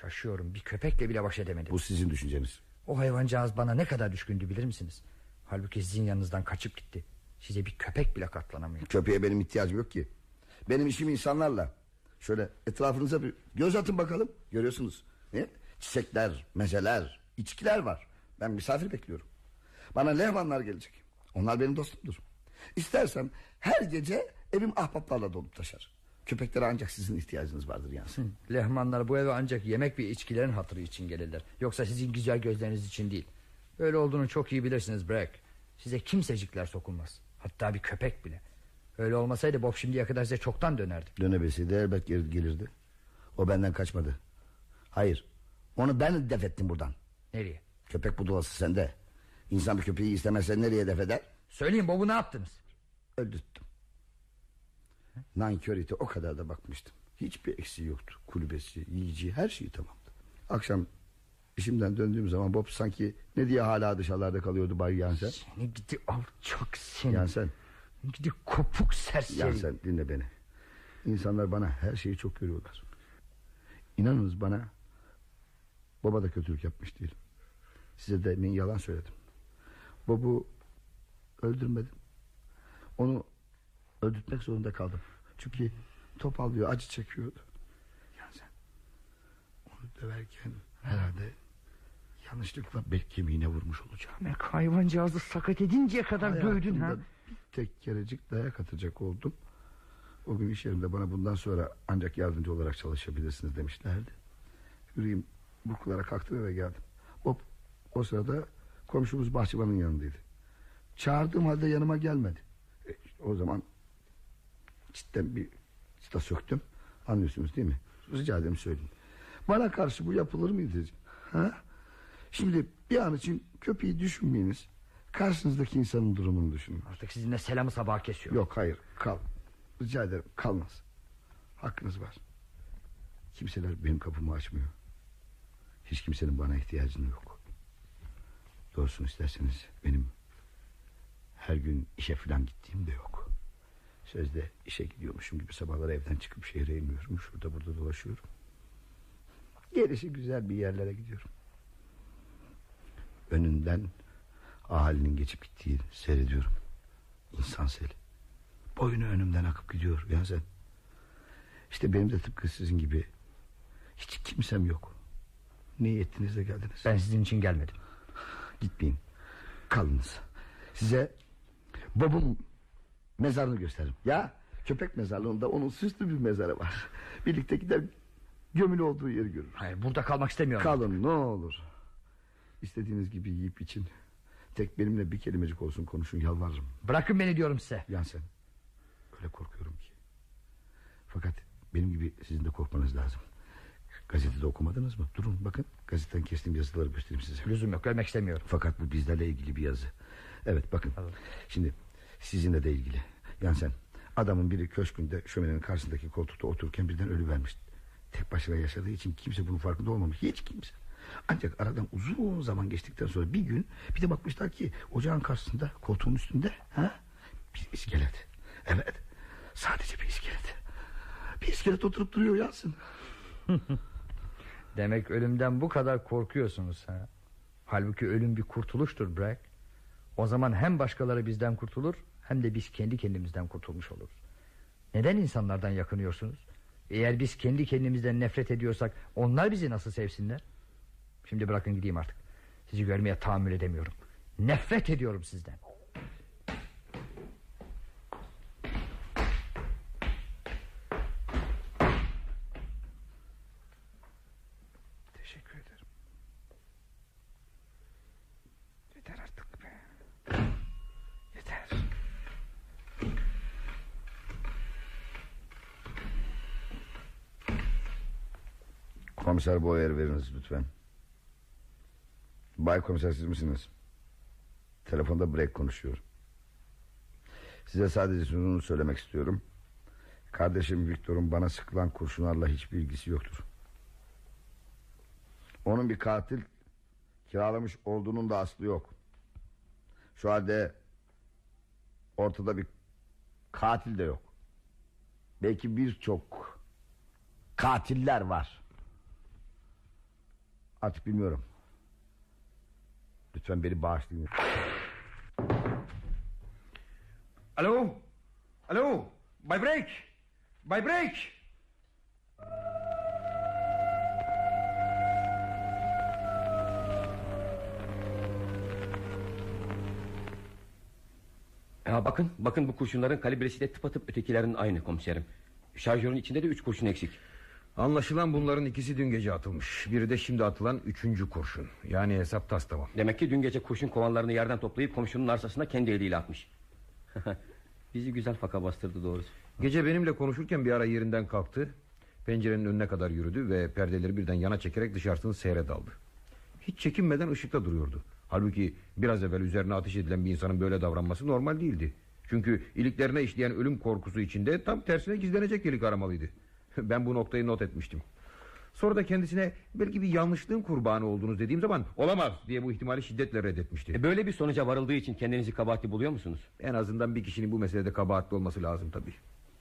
Şaşıyorum bir köpekle bile baş edemedim. Bu sizin düşünceniz. O hayvancağız bana ne kadar düşkündü bilir misiniz? Halbuki sizin yanınızdan kaçıp gitti. Size bir köpek bile katlanamıyor. Köpeğe benim ihtiyacım yok ki. Benim işim insanlarla. Şöyle etrafınıza bir göz atın bakalım. Görüyorsunuz. Ne? Çiçekler, mezeler, içkiler var. Ben misafir bekliyorum. Bana lehmanlar gelecek. Onlar benim dostumdur. İstersem her gece evim ahbaplarla dolup taşar. Köpeklere ancak sizin ihtiyacınız vardır yani. Lehmanlar bu eve ancak yemek ve içkilerin hatırı için gelirler. Yoksa sizin güzel gözleriniz için değil. Öyle olduğunu çok iyi bilirsiniz Brack. Size kimsecikler sokulmaz. Hatta bir köpek bile. Öyle olmasaydı Bob şimdiye kadar size çoktan dönerdi. Dönebilseydi elbet geri gelirdi. O benden kaçmadı. Hayır. Onu ben def ettim buradan. Nereye? Köpek budulası sende. İnsan bir köpeği istemezse nereye def eder? Söyleyin Bob'u ne yaptınız? Öldürttüm. Nankörite o kadar da bakmıştım. Hiçbir eksiği yoktu. Kulübesi, yiyeceği her şeyi tamamdı. Akşam işimden döndüğüm zaman Bob sanki ne diye hala dışarılarda kalıyordu Bay Yansen. Seni gidi alçak seni. Yansen. Gidi kopuk serseri. Yansen dinle beni. İnsanlar bana her şeyi çok görüyorlar. İnanınız bana Baba da kötülük yapmış değil. Size de emin yalan söyledim. Bob'u öldürmedim. Onu öldürtmek zorunda kaldım. Çünkü top alıyor acı çekiyordu. Yani sen onu döverken herhalde yanlışlıkla bel kemiğine vurmuş olacağım. Demek hayvancağızı sakat edinceye kadar dövdün ha. Bir tek kerecik dayak atacak oldum. O gün iş yerinde bana bundan sonra ancak yardımcı olarak çalışabilirsiniz demişlerdi. Yüreğim burkulara kalktı ve geldim. Bob o sırada komşumuz bahçıvanın yanındaydı. Çağırdığım halde yanıma gelmedi. E, işte o zaman cidden bir çıta söktüm. Anlıyorsunuz değil mi? Rica ederim söyleyin. Bana karşı bu yapılır mıydı? Ha? Şimdi bir an için köpeği düşünmeyiniz. Karşınızdaki insanın durumunu düşünün. Artık sizinle selamı sabaha kesiyor. Yok hayır kal. Rica ederim kalmaz. Hakkınız var. Kimseler benim kapımı açmıyor. Hiç kimsenin bana ihtiyacını yok. Doğrusunu isterseniz benim her gün işe falan gittiğim de yok. Sözde işe gidiyormuşum gibi sabahları evden çıkıp şehre iniyorum. Şurada burada dolaşıyorum. Gerisi güzel bir yerlere gidiyorum. Önünden ahalinin geçip gittiği seyrediyorum. İnsan seli. Boyunu önümden akıp gidiyor ya sen. İşte benim de tıpkı sizin gibi hiç kimsem yok. Ne ettinizle geldiniz? Ben sizin için gelmedim. Gitmeyin. Kalınız. Size babam mezarını gösteririm. Ya köpek mezarlığında onun süslü bir mezarı var. Birlikte gider gömülü olduğu yeri görür. Hayır burada kalmak istemiyorum. Kalın ne olur. İstediğiniz gibi yiyip için. Tek benimle bir kelimecik olsun konuşun yalvarırım. Bırakın beni diyorum size. Ya sen öyle korkuyorum ki. Fakat benim gibi sizin de korkmanız lazım. Gazetede okumadınız mı? Durun bakın gazeteden kestiğim yazıları göstereyim size. Lüzum yok görmek istemiyorum. Fakat bu bizlerle ilgili bir yazı. Evet bakın. Şimdi sizinle de ilgili. Yani sen adamın biri köşkünde şöminenin karşısındaki koltukta otururken birden ölü vermiş. Tek başına yaşadığı için kimse bunun farkında olmamış. Hiç kimse. Ancak aradan uzun zaman geçtikten sonra bir gün bir de bakmışlar ki ocağın karşısında koltuğun üstünde ha? bir iskelet. Evet sadece bir iskelet. Bir iskelet oturup duruyor yansın. Demek ölümden bu kadar korkuyorsunuz ha. Halbuki ölüm bir kurtuluştur Bragg. O zaman hem başkaları bizden kurtulur hem de biz kendi kendimizden kurtulmuş oluruz. Neden insanlardan yakınıyorsunuz? Eğer biz kendi kendimizden nefret ediyorsak onlar bizi nasıl sevsinler? Şimdi bırakın gideyim artık. Sizi görmeye tahammül edemiyorum. Nefret ediyorum sizden. Teşekkür ederim. Yeter artık be. Yeter. Komiser Boyer veriniz lütfen. Bay komiser siz misiniz? Telefonda break konuşuyor. Size sadece şunu söylemek istiyorum. Kardeşim Victor'un bana sıkılan kurşunlarla hiçbir ilgisi yoktur. Onun bir katil kiralamış olduğunun da aslı yok. Şu halde ortada bir katil de yok. Belki birçok katiller var. Artık bilmiyorum. Lütfen beni bağışlayın. Alo? Alo? Bay Break? Bay Break? Ya bakın bakın bu kurşunların kalibresi de tıpatıp ötekilerin aynı komiserim. Şarjörün içinde de üç kurşun eksik. Anlaşılan bunların ikisi dün gece atılmış. Biri de şimdi atılan üçüncü kurşun. Yani hesap tas tamam. Demek ki dün gece kurşun kovanlarını yerden toplayıp komşunun arsasına kendi eliyle atmış. Bizi güzel faka bastırdı doğrusu. Gece benimle konuşurken bir ara yerinden kalktı. Pencerenin önüne kadar yürüdü ve perdeleri birden yana çekerek dışarısını seyre daldı. Hiç çekinmeden ışıkta duruyordu. Halbuki biraz evvel üzerine ateş edilen bir insanın böyle davranması normal değildi. Çünkü iliklerine işleyen ölüm korkusu içinde tam tersine gizlenecek delik aramalıydı. Ben bu noktayı not etmiştim. Sonra da kendisine belki bir yanlışlığın kurbanı olduğunuz dediğim zaman olamaz diye bu ihtimali şiddetle reddetmişti. E böyle bir sonuca varıldığı için kendinizi kabahatli buluyor musunuz? En azından bir kişinin bu meselede kabahatli olması lazım tabii.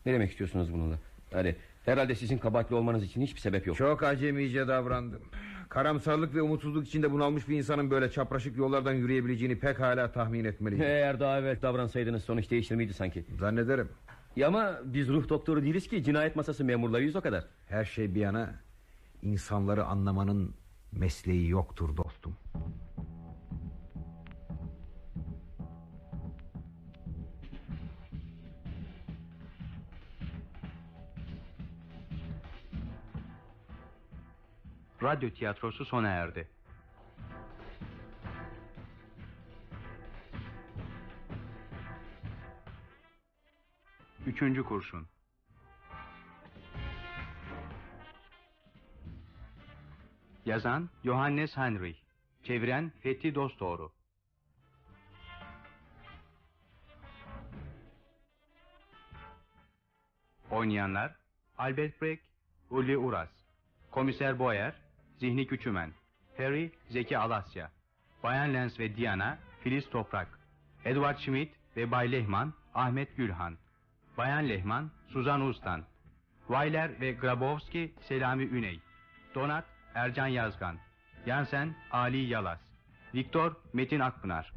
Ne demek istiyorsunuz bununla? Yani Herhalde sizin kabahatli olmanız için hiçbir sebep yok. Çok acemice davrandım. Karamsarlık ve umutsuzluk içinde bunalmış bir insanın böyle çapraşık yollardan yürüyebileceğini pek hala tahmin etmeliyim. Eğer daha evvel davransaydınız sonuç değişir miydi sanki? Zannederim. Ya ama biz ruh doktoru değiliz ki cinayet masası memurlarıyız o kadar. Her şey bir yana insanları anlamanın mesleği yoktur dostum. Radyo tiyatrosu sona erdi. Üçüncü kurşun. Yazan Johannes Henry. Çeviren Fethi Dostoğru. Oynayanlar Albert Breck, Uli Uras, Komiser Boyer, Zihni Küçümen, Harry Zeki Alasya, Bayan Lens ve Diana Filiz Toprak, Edward Schmidt ve Bay Lehman Ahmet Gülhan, Bayan Lehman Suzan Ustan, Weiler ve Grabowski Selami Üney, Donat Ercan Yazgan, Yansen Ali Yalas, Viktor Metin Akpınar.